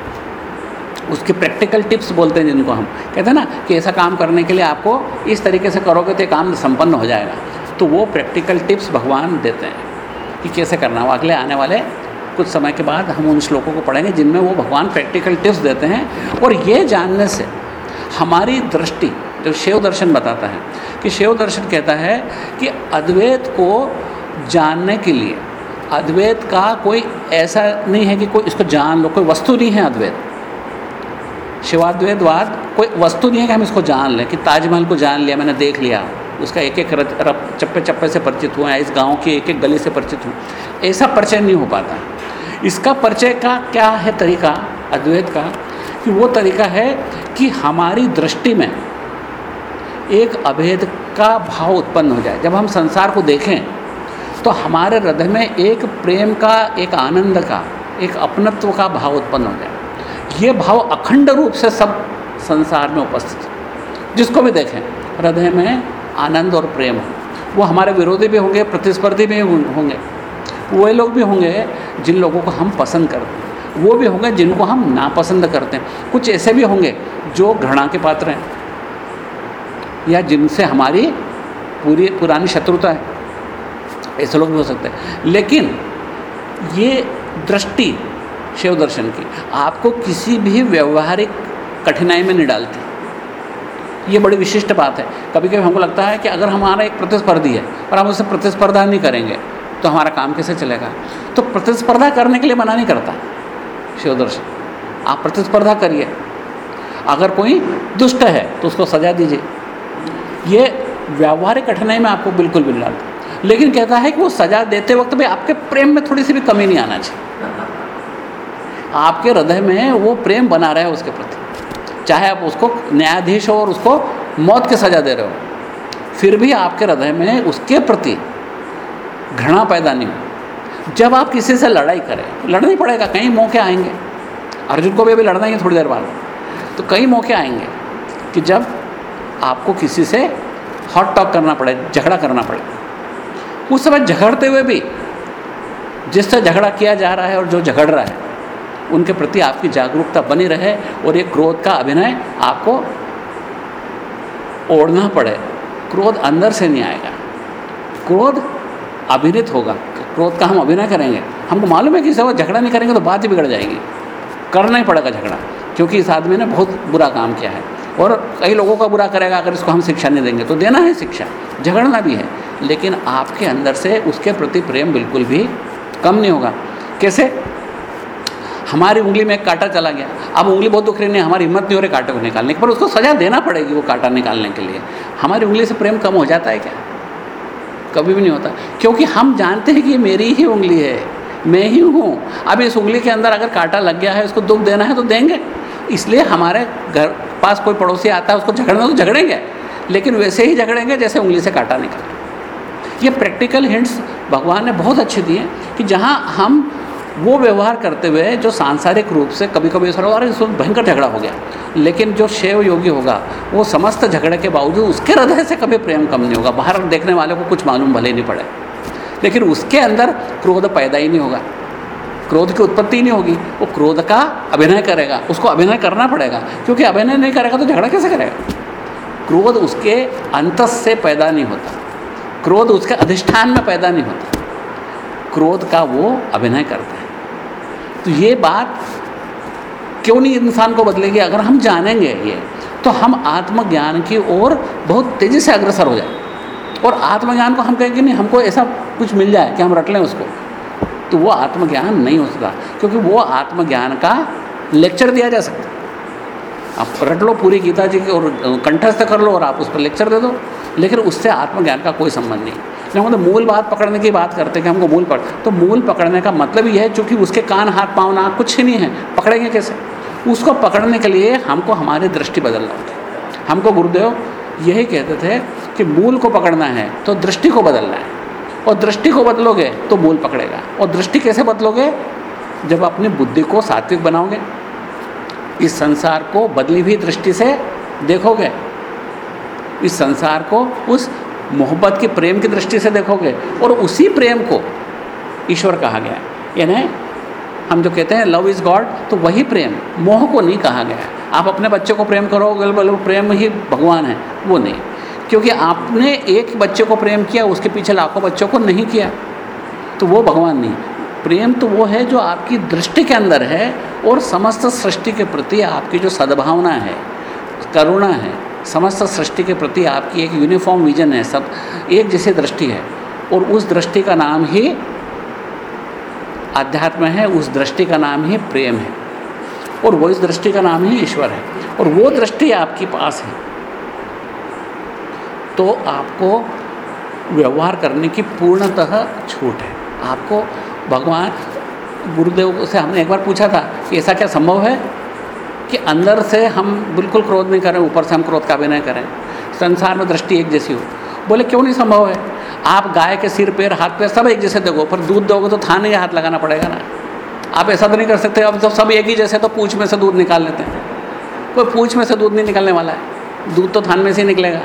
उसके प्रैक्टिकल टिप्स बोलते हैं जिनको हम। कहते हैं ना कि ऐसा काम करने के लिए आपको इस तरीके से करोगे तो ये काम संपन्न हो जाएगा। तो वो प्रैक्टिकल टिप्स भगवान देते हैं। कि कैसे करना हो। अगले आने वाले कुछ समय के बाद हम उन श्लोकों को पढ़ेंगे जिनमें वो भगवान प्रैक्टिकल टिप्स देते हैं। और ये जानने से हमारी दृष्टि, जो शिव दर्शन बताता है, कि शिव दर्शन कहता है कि अद्वैत को जानने के लिए, अद्वैत का कोई ऐसा नहीं है कि कोई इसको जान लो, कोई वस्तु नहीं है अद्वैत। शिवाद्वैतवाद कोई वस्तु नहीं है कि हम इसको जान लें, कि ताजमहल को जान लिया, मैंने देख लिया। उसका एक एक चप्पे चप्पे से परिचित हुआ है, इस गाँव की एक एक गली से परिचित हूँ। ऐसा परिचय नहीं हो पाता। इसका परिचय का क्या है तरीका, अद्वैत का? कि वो तरीका है कि हमारी दृष्टि में एक अभेद का भाव उत्पन्न हो जाए। जब हम संसार को देखें तो हमारे हृदय में एक प्रेम का, एक आनंद का, एक अपनत्व का भाव उत्पन्न हो जाए। ये भाव अखंड रूप से सब संसार में उपस्थित जिसको भी देखें, हृदय में आनंद और प्रेम हो। वो हमारे विरोधी भी होंगे, प्रतिस्पर्धी भी होंगे। वो लोग भी होंगे जिन लोगों को हम पसंद करते हैं। वो भी होंगे जिनको हम नापसंद करते हैं। कुछ ऐसे भी होंगे जो घृणा के पात्र हैं या जिनसे हमारी पूरी, पुरानी शत्रुता है। ऐसे लोग भी हो सकते हैं। लेकिन ये दृष्टि शिव दर्शन की आपको किसी भी व्यवहारिक कठिनाई में नहीं डालती। ये बड़ी विशिष्ट बात है। कभी कभी हमको लगता है कि अगर हमारा एक प्रतिस्पर्धी है और हम उससे प्रतिस्पर्धा नहीं करेंगे तो हमारा काम कैसे चलेगा? तो प्रतिस्पर्धा करने के लिए मना नहीं करता, शिवदर्शन। आप प्रतिस्पर्धा करिए। अगर कोई दुष्ट है तो उसको सजा दीजिए। ये व्यावहारिक कठिनाई में आपको बिल्कुल भी डालता लेकिन कहता है कि वो सजा देते वक्त भी आपके प्रेम में थोड़ी सी भी कमी नहीं आना चाहिए। आपके हृदय में वो प्रेम बना रहे उसके प्रति। चाहे आप उसको न्यायाधीश हो और उसको मौत की सज़ा दे रहे हो, फिर भी आपके हृदय में उसके प्रति घृणा पैदा नहीं हो जब आप किसी से लड़ाई करें, लड़ना ही पड़ेगा, कई मौके आएँगे। अर्जुन को भी अभी लड़ना ही थोड़ी देर बाद। तो कई मौके आएँगे कि जब आपको किसी से हॉट टॉक करना पड़े, झगड़ा करना पड़े। उस समय झगड़ते हुए भी जिससे झगड़ा किया जा रहा है और जो झगड़ रहा है उनके प्रति आपकी जागरूकता बनी रहे और ये क्रोध का अभिनय आपको ओढ़ना पड़े। क्रोध अंदर से नहीं आएगा। क्रोध अभिनित होगा। क्रोध का हम अभिनय करेंगे। हमको मालूम है कि सब झगड़ा नहीं करेंगे तो बात ही बिगड़ जाएगी। करना ही पड़ेगा झगड़ा, क्योंकि इस आदमी ने बहुत बुरा काम किया है। और कई लोगों का बुरा करेगा अगर इसको हम शिक्षा नहीं देंगे तो देना है शिक्षा। झगड़ना भी है, लेकिन आपके अंदर से उसके प्रति प्रेम बिल्कुल भी कम नहीं होगा। कैसे? हमारी उंगली में एक कांटा चला गया। अब उंगली बहुत दुख रही नहीं, हमारी हिम्मत नहीं हो रही कांटे को निकालने की, पर उसको सजा देना पड़ेगी वो कांटा निकालने के लिए। हमारी उंगली से प्रेम कम हो जाता है क्या? कभी भी नहीं होता। क्योंकि हम जानते हैं कि ये मेरी ही उंगली है, मैं ही हूँ। अब इस उंगली के अंदर अगर कांटा लग गया है, उसको दुख देना है तो देंगे। इसलिए हमारे घर पास कोई पड़ोसी आता है, उसको झगड़ना तो झगड़ेंगे, लेकिन वैसे ही झगड़ेंगे जैसे उंगली से कांटा निकले। ये प्रैक्टिकल हिंट्स भगवान ने बहुत अच्छे दिए कि जहाँ हम वो व्यवहार करते हुए जो सांसारिक रूप से कभी कभी ऐसा अरे इसमें भयंकर झगड़ा हो गया। लेकिन जो शैव योगी होगा, वो समस्त झगड़े के बावजूद उसके हृदय से कभी प्रेम कम नहीं होगा। बाहर देखने वाले को कुछ मालूम भले नहीं पड़े। लेकिन उसके अंदर क्रोध पैदा ही नहीं होगा। क्रोध की उत्पत्ति ही नहीं होगी। वो क्रोध का अभिनय करेगा। उसको अभिनय करना पड़ेगा। क्योंकि अभिनय नहीं करेगा तो झगड़ा कैसे करेगा? क्रोध उसके अंतस से पैदा नहीं होता। क्रोध उसके अधिष्ठान में पैदा नहीं होता। क्रोध का वो अभिनय करता है। तो ये बात क्यों नहीं इंसान को बदलेगी? अगर हम जानेंगे ये तो हम आत्मज्ञान की ओर बहुत तेज़ी से अग्रसर हो जाए। और आत्मज्ञान को हम कहेंगे, नहीं, हमको ऐसा कुछ मिल जाए कि हम रट लें उसको। तो वो आत्मज्ञान नहीं हो सकता, क्योंकि वो आत्मज्ञान का लेक्चर दिया जा सकता आप रट लो पूरी गीता जी की और कंठस्थ कर लो और आप उस पर लेक्चर दे दो। लेकिन उससे आत्मज्ञान का कोई संबंध नहीं। जब हम तो मूल बात पकड़ने की बात करते हैं कि हमको मूल पकड़ तो मूल पकड़ने का मतलब ये है, चूँकि उसके कान, हाथ, पाँव ना कुछ ही नहीं है, पकड़ेंगे कैसे? उसको पकड़ने के लिए हमको हमारी दृष्टि बदलना होता है। हमको गुरुदेव यही कहते थे कि मूल को पकड़ना है तो दृष्टि को बदलना है। और दृष्टि को बदलोगे तो मूल पकड़ेगा। और दृष्टि कैसे बदलोगे? जब अपनी बुद्धि को सात्विक बनाओगे। इस संसार को बदली हुई दृष्टि से देखोगे इस संसार को उस मोहब्बत के प्रेम की दृष्टि से देखोगे और उसी प्रेम को ईश्वर कहा गया यानी हम जो कहते हैं लव इज़ गॉड तो वही प्रेम, मोह को नहीं कहा गया है। आप अपने बच्चे को प्रेम करोगे बोलो प्रेम ही भगवान है, वो नहीं। क्योंकि आपने एक बच्चे को प्रेम किया, उसके पीछे लाखों बच्चों को नहीं किया तो वो भगवान नहीं। प्रेम तो वो है जो आपकी दृष्टि के अंदर है और समस्त सृष्टि के प्रति आपकी जो सद्भावना है, करुणा है समस्त सृष्टि के प्रति आपकी एक यूनिफॉर्म विजन है, सब एक जैसे दृष्टि है। और उस दृष्टि का नाम ही अध्यात्म है, उस दृष्टि का नाम ही प्रेम है। और वो इस दृष्टि का नाम ही ईश्वर है। और वो दृष्टि आपके पास है। तो आपको व्यवहार करने की पूर्णतः छूट है। आपको भगवान, गुरुदेव से हमने एक बार पूछा था कि ऐसा क्या संभव है? कि अंदर से हम बिल्कुल क्रोध नहीं करें, ऊपर से हम क्रोध का भी नहीं करें। संसार में दृष्टि एक जैसी हो। बोले, क्यों नहीं संभव है? आप गाय के सिर पैर हाथ पैर सब एक जैसे देखो, पर दूध दोगे तो थाने हाथ लगाना पड़ेगा ना। आप ऐसा तो नहीं कर सकते, अब जब सब एक ही जैसे तो पूछ में से दूध निकाल लेते हैं। कोई पूछ में से दूध नहीं निकलने वाला है। दूध तो थान में से ही निकलेगा।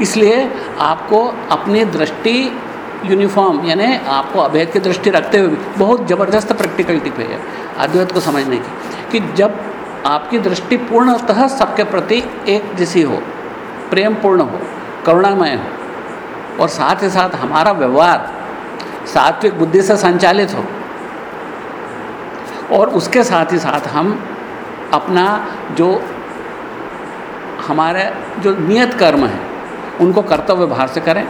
इसलिए आपको अपनी दृष्टि यूनिफॉर्म यानी आपको अभेद की दृष्टि रखते हुए भी बहुत ज़बरदस्त प्रैक्टिकलिटी पे है। अद्वैत को समझने की। कि जब आपकी दृष्टि पूर्णतः सबके प्रति एक जैसी हो प्रेम पूर्ण हो, करुणामय हो, और साथ ही साथ हमारा व्यवहार सात्विक बुद्धि से संचालित हो, और उसके साथ ही साथ हम अपना जो हमारे जो नियत कर्म हैं, उनको कर्तव्य भार से करें।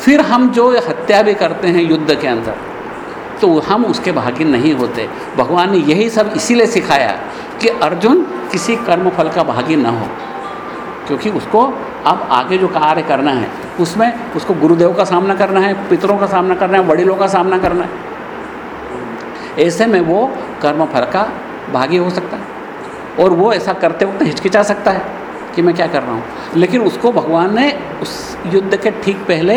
फिर हम जो हत्या भी करते हैं युद्ध के अंदर तो हम उसके भागी नहीं होते। भगवान ने यही सब इसीलिए सिखाया कि अर्जुन किसी कर्म फल का भागी न हो, क्योंकि उसको अब आगे जो कार्य करना है, उसमें उसको गुरुदेव का सामना करना है, पितरों का सामना करना है, वड़िलों का सामना करना है। ऐसे में वो कर्म फल का भागी हो सकता है और वो ऐसा करते वक्त हिचकिचा सकता है कि मैं क्या कर रहा हूँ। लेकिन उसको भगवान ने उस युद्ध के ठीक पहले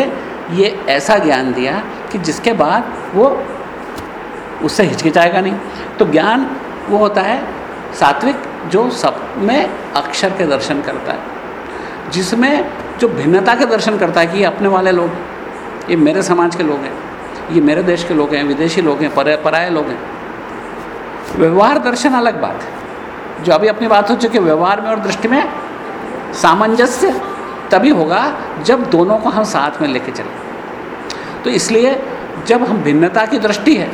ये ऐसा ज्ञान दिया कि जिसके बाद वो उससे हिचकिचाएगा नहीं। तो ज्ञान वो होता है सात्विक जो सब में अक्षर के दर्शन करता है जिसमें जो भिन्नता के दर्शन करता है कि ये अपने वाले लोग ये मेरे समाज के लोग हैं ये मेरे देश के लोग हैं विदेशी लोग हैं पर, पराए लोग हैं। व्यवहार दर्शन अलग बात है। जो अभी अपनी बात हो चुकी है व्यवहार में और दृष्टि में सामंजस्य तभी होगा जब दोनों को हम साथ में लेके चलें। तो इसलिए जब हम भिन्नता की दृष्टि है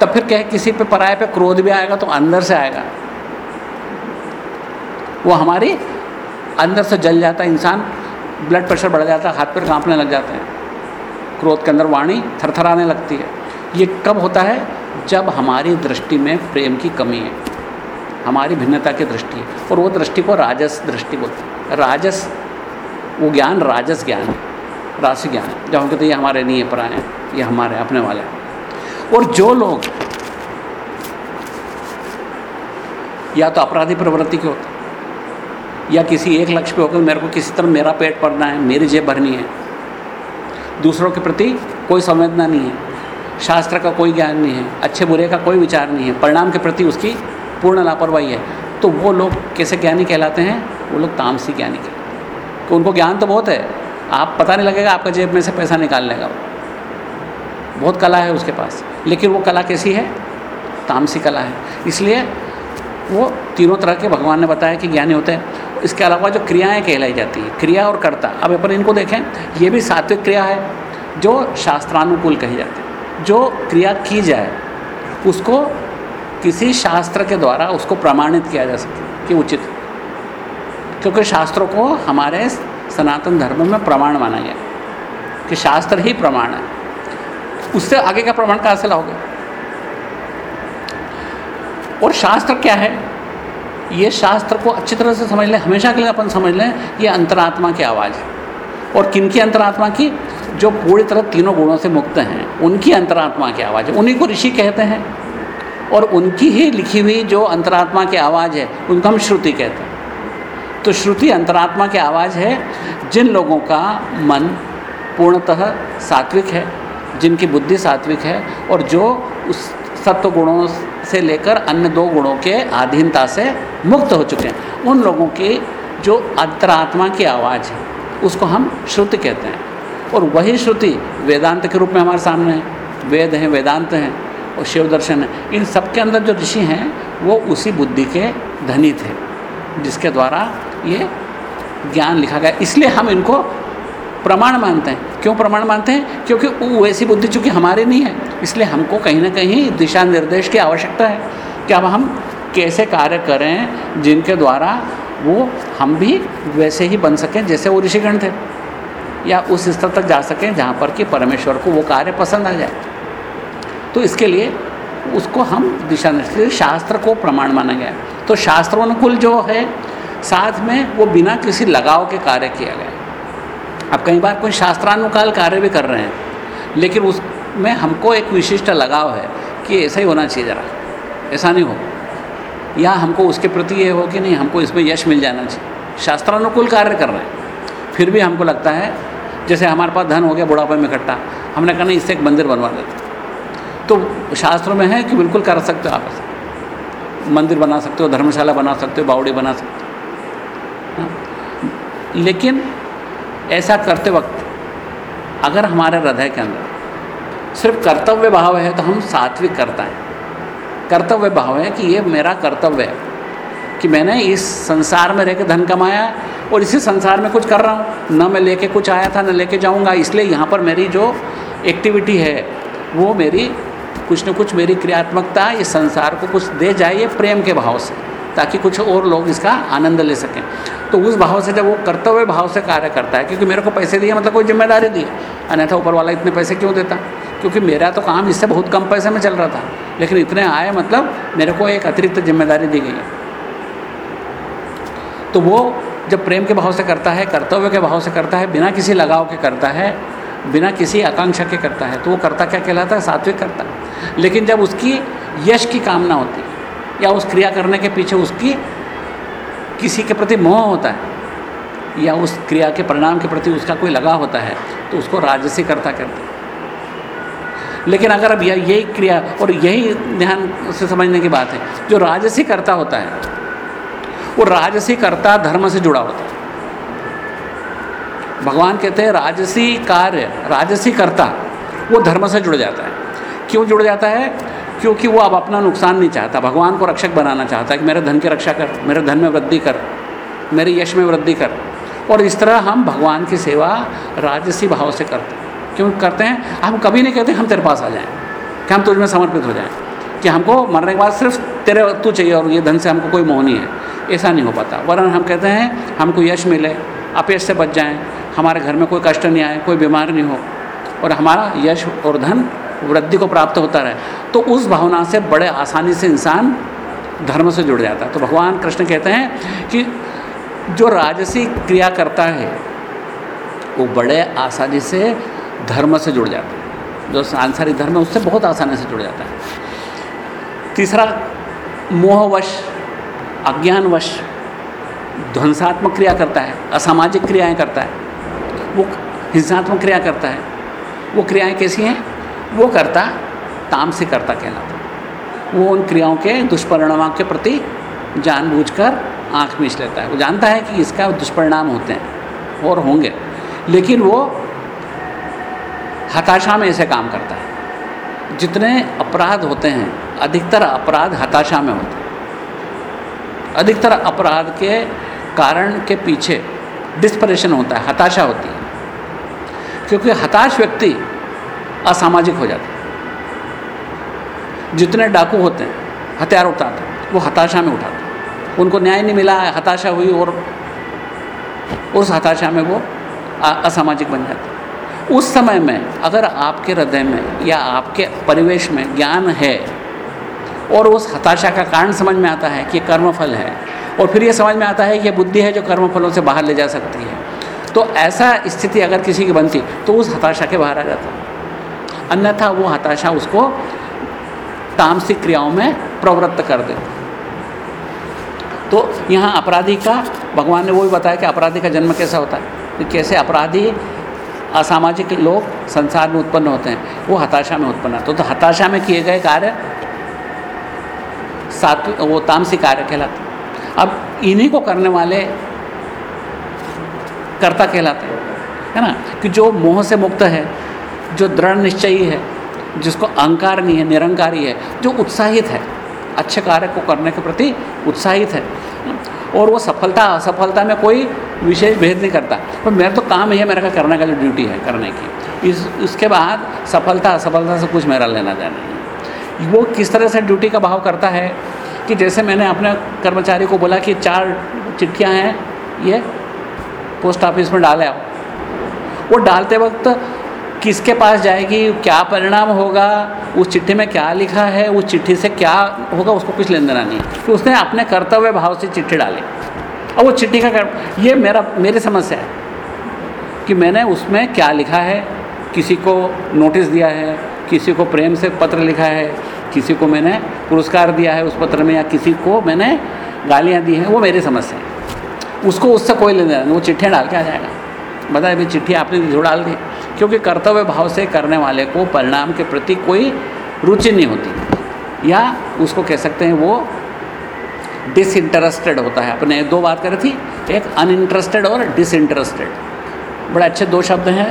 तब फिर कहे, किसी पे पराये पे क्रोध भी आएगा तो अंदर से आएगा। वो हमारी अंदर से जल जाता है, इंसान ब्लड प्रेशर बढ़ जाता है, हाथ पैर कांपने लग जाते हैं। क्रोध के अंदर वाणी थरथराने लगती है। ये कब होता है? जब हमारी दृष्टि में प्रेम की कमी है। हमारी भिन्नता की दृष्टि है। और वो दृष्टि को राजस दृष्टि बोलते हैं। राजस, वो ज्ञान राजस ज्ञान है। राशि ज्ञान है। जब हम कहते ये हमारे नहीं है पराए ये हमारे अपने वाले हैं। और जो लोग या तो अपराधी प्रवृत्ति के होते या किसी एक लक्ष्य पे होकर मेरे को किसी तरह मेरा पेट पड़ना है, मेरी जेब भरनी है, दूसरों के प्रति कोई संवेदना नहीं है, शास्त्र का कोई ज्ञान नहीं है, अच्छे बुरे का कोई विचार नहीं है, परिणाम के प्रति उसकी पूर्ण लापरवाही है तो वो लोग कैसे ज्ञानी कहलाते हैं? वो लोग तामसी ज्ञानी कहलाते तो उनको ज्ञान तो बहुत है, आप पता नहीं लगेगा आपका जेब में से पैसा निकालने का। बहुत कला है उसके पास। लेकिन वो कला कैसी है? तामसी कला है। इसलिए वो तीनों तरह के भगवान ने बताया कि ज्ञानी होते हैं। इसके अलावा जो क्रियाएँ कहलाई जाती हैं, क्रिया और कर्ता। अब अपन इनको देखें, ये भी सात्विक क्रिया है, जो शास्त्रानुकूल कही जाती है। जो क्रिया की जाए, उसको किसी शास्त्र के द्वारा उसको प्रमाणित किया जा सके, कि उचित क्योंकि शास्त्रों को हमारे सनातन धर्म में प्रमाण माना गया कि शास्त्र ही प्रमाण है। उससे आगे का प्रमाण कहाँ से लाओगे? और शास्त्र क्या है? ये शास्त्र को अच्छी तरह से समझ लें, हमेशा के लिए अपन समझ लें, ये अंतरात्मा की आवाज़ है। और किन की अंतरात्मा की? जो पूरी तरह तीनों गुणों से मुक्त हैं, उनकी अंतरात्मा की आवाज़ है। उन्हीं को ऋषि कहते हैं। और उनकी ही लिखी हुई जो अंतरात्मा की आवाज़ है, उनको हम श्रुति कहते हैं। तो श्रुति अंतरात्मा की आवाज़ है, जिन लोगों का मन पूर्णतः सात्विक है जिनकी बुद्धि सात्विक है और जो उस सत्व गुणों से लेकर अन्य दो गुणों के अधीनता से मुक्त हो चुके हैं, उन लोगों की जो अंतरात्मा की आवाज़ है, उसको हम श्रुति कहते हैं। और वही श्रुति वेदांत के रूप में हमारे सामने है, वेद हैं, वेदांत हैं और शिव दर्शन है। इन सब के अंदर जो ऋषि हैं, वो उसी बुद्धि के धनी थे जिसके द्वारा ये ज्ञान लिखा गया। इसलिए हम इनको प्रमाण मानते हैं। क्यों प्रमाण मानते हैं? क्योंकि वो वैसी बुद्धि चूँकि हमारे नहीं है, इसलिए हमको कहीं ना कहीं दिशा निर्देश की आवश्यकता है कि अब हम कैसे कार्य करें जिनके द्वारा वो हम भी वैसे ही बन सकें, जैसे वो ऋषिगण थे, या उस स्तर तक जा सकें जहाँ पर कि परमेश्वर को वो कार्य पसंद आ जाए। तो इसके लिए उसको हम दिशा निर्देश शास्त्र को प्रमाण माना गया तो शास्त्रोनुकूल जो है, साथ में वो बिना किसी लगाव के कार्य किया गया अब कई बार कोई शास्त्रानुकाल कार्य भी कर रहे हैं, लेकिन उसमें हमको एक विशिष्ट लगाव है कि ऐसा ही होना चाहिए ज़रा। ऐसा नहीं हो। या हमको उसके प्रति ये हो कि नहीं, हमको इसमें यश मिल जाना चाहिए। शास्त्रानुकूल कार्य कर रहे हैं। फिर भी हमको लगता है, जैसे हमारे पास धन हो गया, बुढ़ापे में इकट्ठा, हमने कहा नहीं, इससे एक मंदिर बनवा देते तो शास्त्रों में है कि बिल्कुल कर सकते हो आप मंदिर बना सकते हो, धर्मशाला बना सकते हो, बावड़ी बना सकते हो। हाँ। लेकिन ऐसा करते वक्त अगर हमारे हृदय के अंदर सिर्फ़ कर्तव्य भाव है तो हम सात्विक करता है। कर्तव्य भाव है कि ये मेरा कर्तव्य है कि मैंने इस संसार में रह धन कमाया और इसी संसार में कुछ कर रहा हूँ। न मैं लेके कुछ आया था, न लेके जाऊँगा, इसलिए यहाँ पर मेरी जो एक्टिविटी है, वो मेरी कुछ न कुछ मेरी क्रियात्मकता इस संसार को कुछ दे जाए प्रेम के भाव से। ताकि कुछ और लोग इसका आनंद ले सकें। तो उस भाव से जब वो कर्तव्य भाव से कार्य करता है, क्योंकि मेरे को पैसे दिए मतलब कोई ज़िम्मेदारी दी, अन्यथा ऊपर वाला इतने पैसे क्यों देता? क्योंकि मेरा तो काम इससे बहुत कम पैसे में चल रहा था, लेकिन इतने आए मतलब मेरे को एक अतिरिक्त ज़िम्मेदारी दी गई है। तो वो जब प्रेम के भाव से करता है, कर्तव्य के भाव से करता है, बिना किसी लगाव के करता है, बिना किसी आकांक्षा के करता है तो वो करता क्या कहलाता है? सात्विक करता। लेकिन जब उसकी यश की कामना होती है या उस क्रिया करने के पीछे उसकी किसी के प्रति मोह होता है? या उस क्रिया के परिणाम के प्रति उसका कोई लगाव होता है तो उसको राजसी करता कहते हैं। लेकिन अगर अब यह, यही क्रिया और यही ध्यान से समझने की बात है, जो राजसी करता होता है, वो राजसी कर्ता धर्म से जुड़ा होता है। भगवान कहते हैं राजसी कार्य राजसी कर्ता वो धर्म से जुड़ जाता है। क्यों जुड़ जाता है? क्योंकि वो अब अपना नुकसान नहीं चाहता। भगवान को रक्षक बनाना चाहता है कि मेरे धन की रक्षा कर, मेरे धन में वृद्धि कर, मेरे यश में वृद्धि कर। और इस तरह हम भगवान की सेवा राजसी भाव से करते हैं। क्यों करते हैं? हम कभी नहीं कहते हम तेरे पास आ जाएँ, कि हम तुझ में समर्पित हो जाएँ, कि हमको मरने के बाद सिर्फ़ तेरे तू चाहिए और ये धन से हमको कोई मोह नहीं है। ऐसा नहीं हो पाता। वरन हम कहते हैं, हमको यश मिले अपयश से बच जाएँ, हमारे घर में कोई कष्ट नहीं आए, कोई बीमार नहीं हो, और हमारा यश और धन वृद्धि को प्राप्त होता रहे तो उस भावना से बड़े आसानी से इंसान धर्म से जुड़ जाता है। तो भगवान कृष्ण कहते हैं कि जो राजसी क्रिया करता है, वो बड़े आसानी से धर्म से जुड़ जाता है। जो सांसारिक धर्म है, उससे बहुत आसानी से जुड़ जाता है। तीसरा, मोहवश, अज्ञानवश, ध्वंसात्मक क्रिया करता है, असामाजिक क्रियाएँ करता है। वो हिंसात्मक क्रिया करता है। वो क्रियाएँ कैसी हैं? वो करता तामसिक करता कहलाता वो उन क्रियाओं के, दुष्परिणामों के प्रति जानबूझकर आँख मीच लेता है। वो जानता है कि इसका दुष्परिणाम होते हैं और होंगे। लेकिन वो हताशा में ऐसे काम करता है। जितने अपराध होते हैं, अधिकतर अपराध हताशा में होते हैं। अधिकतर अपराध के कारण के पीछे डिस्परेशन होता है, हताशा होती है। क्योंकि हताश व्यक्ति असामाजिक हो जाता है। जितने डाकू होते हैं, हथियार उठाते हैं, वो हताशा में उठाते हैं। उनको न्याय नहीं मिला है हताशा हुई और उस हताशा में वो असामाजिक बन जाते हैं। उस समय में अगर आपके हृदय में या आपके परिवेश में ज्ञान है और उस हताशा का कारण समझ में आता है कि कर्मफल है और फिर ये समझ में आता है कि बुद्धि है जो कर्मफलों से बाहर ले जा सकती है तो ऐसा स्थिति अगर किसी की बनती तो उस हताशा के बाहर आ जाता अन्यथा वो हताशा उसको तामसिक क्रियाओं में प्रवृत्त कर दे। तो यहाँ अपराधी का, भगवान ने वो भी बताया कि अपराधी का जन्म कैसा होता है? कि कैसे अपराधी, असामाजिक लोग संसार में उत्पन्न होते हैं, वो हताशा में उत्पन्न होते तो तो हताशा में किए गए कार्य सात्विक वो तामसिक कार्य कहलाते अब इन्हीं को करने वाले कर्ता कहलाते हैं, है ना? कि जो मोह से मुक्त है जो दृढ़ निश्चयी है, जिसको अहंकार नहीं है, निरंकारी है, जो उत्साहित है, अच्छे कार्य को करने के प्रति उत्साहित है। और वो सफलता असफलता में कोई विशेष भेद नहीं करता। पर मेरा तो काम ही है, मेरा करने का जो ड्यूटी है, करने की। इस, इसके बाद सफलता असफलता से कुछ मेरा लेना देना नहीं। वो किस तरह से ड्यूटी का भाव करता है कि जैसे मैंने अपने कर्मचारी को बोला कि चार चिट्ठियाँ हैं, ये पोस्ट ऑफ़िस में डाले आओ वो डालते वक्त किसके पास जाएगी, क्या परिणाम होगा, उस चिट्ठी में क्या लिखा है, उस चिट्ठी से क्या होगा, उसको कुछ लेन देना नहीं तो उसने अपने कर्तव्य भाव से चिट्ठी डाली। और वो चिट्ठी का कर, ये मेरा, मेरी समस्या है कि मैंने उसमें क्या लिखा है, किसी को नोटिस दिया है, किसी को प्रेम से पत्र लिखा है, किसी को मैंने पुरस्कार दिया है उस पत्र में, या किसी को मैंने गालियाँ दी हैं, वो मेरी समस्या है। उसको उससे कोई लेन देना नहीं, वो चिट्ठियाँ डाल के आ जाएगा। बताए भाई, चिट्ठी आपने जो डाल दी। क्योंकि कर्तव्य भाव से करने वाले को परिणाम के प्रति कोई रुचि नहीं होती। या उसको कह सकते हैं वो डिसइंटरेस्टेड होता है। अपने दो बात करी थी, एक अनइंटरेस्टेड और डिसइंटरेस्टेड बड़े अच्छे दो शब्द हैं,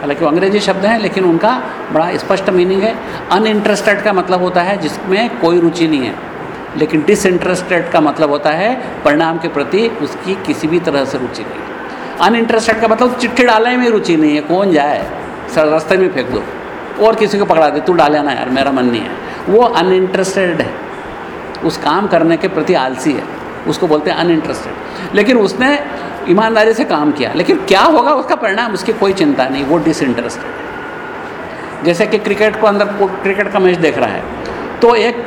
हालाँकि वो अंग्रेज़ी शब्द हैं, लेकिन उनका बड़ा स्पष्ट मीनिंग है। अनइंटरेस्टेड का मतलब होता है जिसमें कोई रुचि नहीं है। लेकिन डिसइंटरेस्टेड का मतलब होता है परिणाम के प्रति उसकी किसी भी तरह से रुचि नहीं अनइंटरेस्टेड का मतलब चिट्ठी डालने में रुचि नहीं है, कौन जाए? सर, रास्ते में फेंक दो। और किसी को पकड़ा दे, तू डाले ना यार, मेरा मन नहीं है। वो अनइंटरेस्टेड है। उस काम करने के प्रति आलसी है। उसको बोलते हैं अनइंटरेस्टेड लेकिन उसने ईमानदारी से काम किया। लेकिन क्या होगा, उसका परिणाम, उसकी कोई चिंता नहीं, वो डिसइंटरेस्टेड जैसे कि क्रिकेट को अंदर, क्रिकेट का मैच देख रहा है। तो एक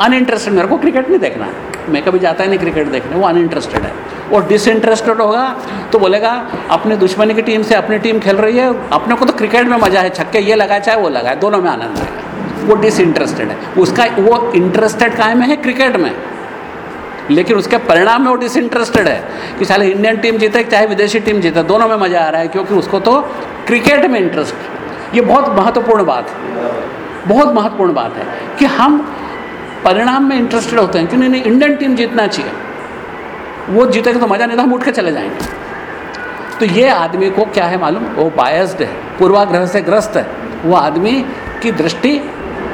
अनइंटरेस्टेड मेरे को क्रिकेट नहीं देखना है। मैं कभी जाता ही नहीं क्रिकेट देखने, वो अनइंटरेस्टेड है। और डिसइंटरेस्टेड होगा तो बोलेगा, अपने दुश्मनी की टीम से अपनी टीम खेल रही है, अपने को तो क्रिकेट में मज़ा है, छक्के ये लगाए, चाहे वो लगाए, दोनों में आनंद है वो डिसइंटरेस्टेड है। उसका, वो इंटरेस्टेड काय में है? क्रिकेट में। लेकिन उसके परिणाम में वो डिसइंटरेस्टेड है कि चाहे इंडियन टीम जीते, चाहे विदेशी टीम जीते, दोनों में मज़ा आ रहा है, क्योंकि उसको तो क्रिकेट में इंटरेस्ट ये बहुत महत्वपूर्ण बात है। बहुत महत्वपूर्ण बात है कि हम परिणाम में इंटरेस्टेड होते हैं। कि नहीं नहीं इंडियन टीम जीतना चाहिए। वो जीतेगा तो मज़ा नहीं था हम उठ के चले जाएँगे। तो ये आदमी को क्या है मालूम? वो बायस्ड है, पूर्वाग्रह से ग्रस्त है। वो आदमी की दृष्टि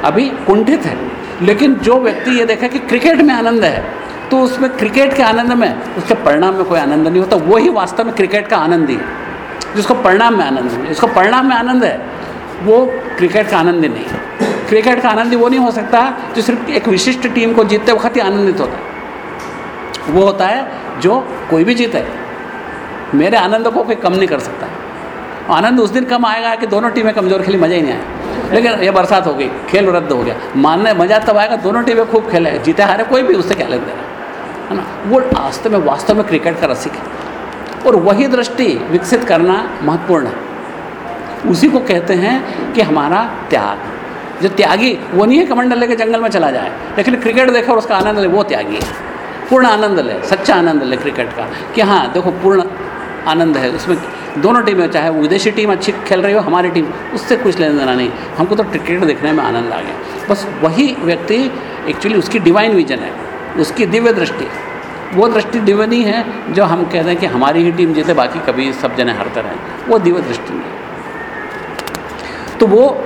अभी कुंठित है। लेकिन जो व्यक्ति ये देखा कि क्रिकेट में आनंद है तो उसमें क्रिकेट के आनंद में, उसके परिणाम में कोई आनंद नहीं होता। वही वास्तव में क्रिकेट का आनंद ही है। जिसको परिणाम में आनंद है जिसको परिणाम में आनंद है, वो क्रिकेट का आनंद ही नहीं। है क्रिकेट का आनंद वो नहीं हो सकता जो सिर्फ़ एक विशिष्ट टीम को जीतते वक्त ही आनंदित होता है। वो होता है जो कोई भी जीते। मेरे आनंद को कोई कम नहीं कर सकता। आनंद उस दिन कम आएगा कि दोनों टीमें कमज़ोर खेली, मज़ा ही नहीं आया। लेकिन ये बरसात हो गई, खेल रद्द हो गया। मानने मज़ा तब आएगा, दोनों टीमें खूब खेले, जीते हारे कोई भी उससे क्या लेन देना है? ना? वो वास्तव में वास्तव में क्रिकेट का रसिक है। और वही दृष्टि विकसित करना महत्वपूर्ण है। उसी को कहते हैं कि हमारा त्याग। जो त्यागी, वो नहीं है कमंडल लेके जंगल में चला जाए। लेकिन क्रिकेट देखा और उसका आनंद ले, वो त्यागी है। पूर्ण आनंद ले, सच्चा आनंद ले क्रिकेट का। कि हाँ देखो, पूर्ण आनंद है। उसमें दोनों टीमें, चाहे वो विदेशी टीम अच्छी खेल रही हो, हमारी टीम, उससे कुछ लेना देना नहीं। हमको तो क्रिकेट देखने में आनंद आ गया। बस वही व्यक्ति एक्चुअली उसकी डिवाइन विजन है। उसकी दिव्य दृष्टि। वो दृष्टि दिव्य नहीं है, जो हम कहते हैं कि हमारी ही टीम जीते, बाकी कभी सब जने हारते रहें। वो दिव्य दृष्टि नहीं तो वो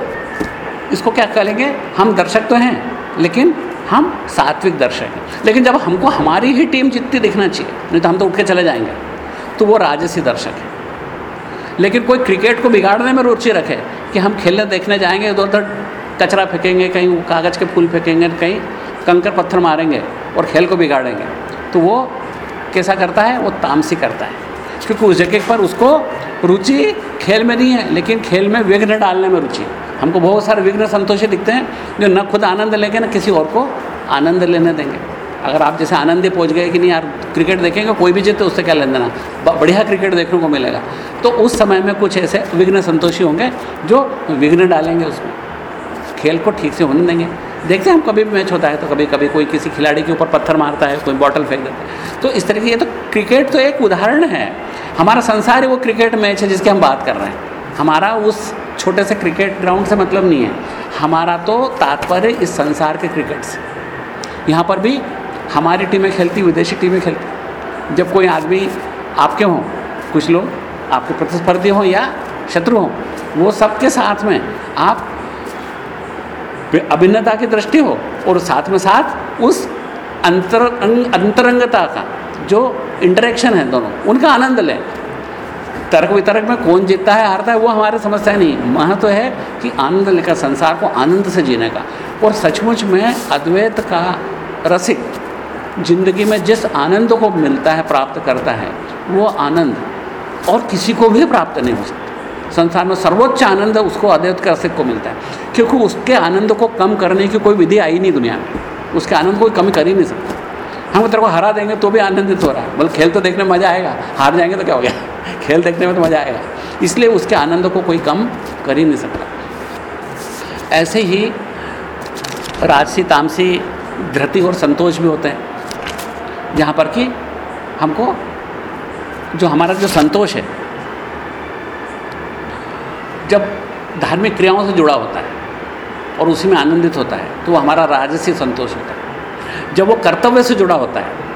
इसको क्या करेंगे? हम दर्शक तो हैं, लेकिन हम सात्विक दर्शक हैं। लेकिन जब हमको हमारी ही टीम जितनी दिखना चाहिए, नहीं तो हम तो उठ के चले जाएँगे तो वो राजसी दर्शक है। लेकिन कोई क्रिकेट को बिगाड़ने में रुचि रखे कि हम खेलने देखने जाएँगे इधर उधर कचरा फेंकेंगे, कहीं कागज़ के फूल फेंकेंगे, कहीं कंकर पत्थर मारेंगे और खेल को बिगाड़ेंगे तो वो कैसा करता है? वो तामसी करता है। क्योंकि उस जगह पर उसको रुचि खेल में नहीं है, लेकिन खेल में विघ्न डालने में रुचि है। हमको बहुत सारे विघ्न संतोषी दिखते हैं, जो न खुद आनंद लेंगे, न किसी और को आनंद लेने देंगे। अगर आप जैसे आनंद पहुँच गए कि नहीं यार, क्रिकेट देखेंगे, कोई भी जीते, उससे क्या लेन देना बढ़िया क्रिकेट देखने को मिलेगा। तो उस समय में कुछ ऐसे विघ्न संतोषी होंगे, जो विघ्न डालेंगे उसमें। खेल को ठीक से होने देंगे। देखते हैं हम कभी भी मैच होता है तो कभी कभी कोई किसी खिलाड़ी के ऊपर पत्थर मारता है, कोई बॉटल फेंक देता है। तो इस तरह की ये तो क्रिकेट तो एक उदाहरण है। हमारा संसार ही वो क्रिकेट मैच है जिसकी हम बात कर रहे हैं। हमारा उस छोटे से क्रिकेट ग्राउंड से मतलब नहीं है। हमारा तो तात्पर्य इस संसार के क्रिकेट से। यहाँ पर भी हमारी टीमें खेलती, विदेशी टीमें खेलती। जब कोई आदमी आपके हों, कुछ लोग आपके प्रतिस्पर्धी हों या शत्रु हों, वो सबके साथ में आप अभिन्नता की दृष्टि हो और साथ में साथ उस अंतर अंतरंगता का जो इंटरेक्शन है दोनों, उनका आनंद लें। तर्क वितर्क में कौन जीतता है, हारता है, वो हमारी समस्या नहीं। महत्व तो है कि आनंद लेकर संसार को आनंद से जीने का। और सचमुच में अद्वैत का रसिक ज़िंदगी में जिस आनंद को मिलता है, प्राप्त करता है, वो आनंद और किसी को भी प्राप्त नहीं हो सकता। संसार में सर्वोच्च आनंद उसको अद्वैत का रसिक को मिलता है। क्योंकि उसके आनंद को कम करने की कोई विधि आई नहीं दुनिया में। उसके आनंद कोई कमी कर ही नहीं सकता। हम तेरे को हरा देंगे तो भी आनंदित हो रहा है। बोले, खेल तो देखने मज़ा आएगा। हार जाएँगे तो क्या हो गया? खेल देखने में तो मज़ा आएगा। इसलिए उसके आनंद को कोई कम कर ही नहीं सकता। ऐसे ही राजसी, तामसी धृति और संतोष भी होते हैं। जहाँ पर कि हमको जो हमारा जो संतोष है, जब धार्मिक क्रियाओं से जुड़ा होता है और उसी में आनंदित होता है तो वो हमारा राजसी संतोष होता है। जब वो कर्तव्य से जुड़ा होता है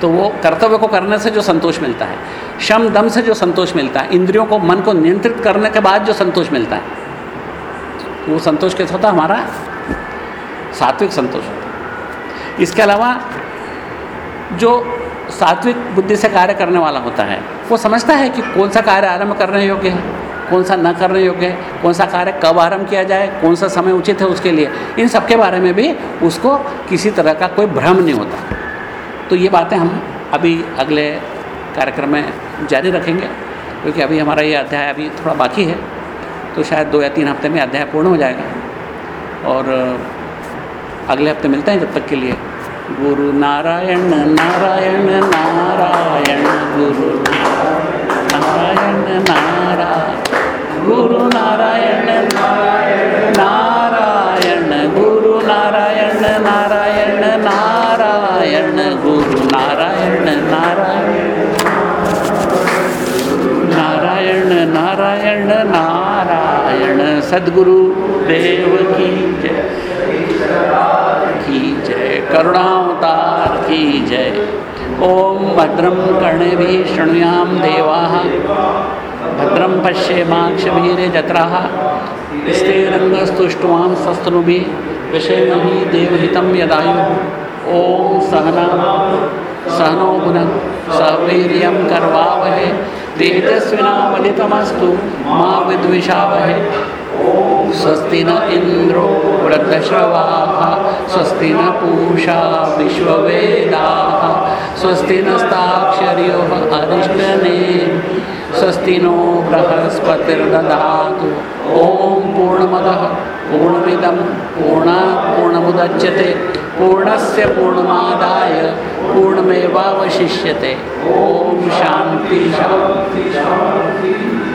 तो वो कर्तव्य को करने से जो संतोष मिलता है, शम दम से जो संतोष मिलता है, इंद्रियों को मन को नियंत्रित करने के बाद जो संतोष मिलता है, वो संतोष कैसा होता है? हमारा सात्विक संतोष होता है। इसके अलावा जो सात्विक बुद्धि से कार्य करने वाला होता है, वो समझता है कि कौन सा कार्य आरंभ करने योग्य है, कौन सा न करने योग्य है, कौन सा कार्य कब आरंभ किया जाए, कौन सा समय उचित है उसके लिए। इन सब के बारे में भी उसको किसी तरह का कोई भ्रम नहीं होता। तो ये बातें हम अभी अगले कार्यक्रम में जारी रखेंगे, क्योंकि अभी हमारा ये अध्याय अभी थोड़ा बाकी है तो शायद दो या तीन हफ़्ते में अध्याय पूर्ण हो जाएगा। और, अगले हफ़्ते मिलते हैं जब तक के लिए। गुरु नारायण नारायण सदगुरु देव की जय। की जय। करुणावतार की जय। ओम भद्रम कर्णे भी शृणुयाम देवा भद्रम पश्येमाक्षभीरजत्राः स्तेरङ्गस्तुष्ट्वां सस्तनुभिः। विषयमहि देवहितं यदायुः। ॐ सहना। सहनो भुनः सह वीर्यं करवावहे। तेजस्विनावलितमस्तु। मा विद्विषावहे। स्वस्ति न इन्द्रो वृद्धश्रवाः, स्वस्ति न पूषा विश्ववेदाः, स्वस्ति नस्ताक्षर्योः अरिष्टने स्वस्ति नो बृहस्पतिर्दधातु ॐ पूर्णमदः, पूर्णमिदं पूर्णात् पूर्णमुदच्यते, पूर्णस्य पूर्णमादाय, पूर्णमेवावशिष्यते। शान्ति शान्ति शान्ति।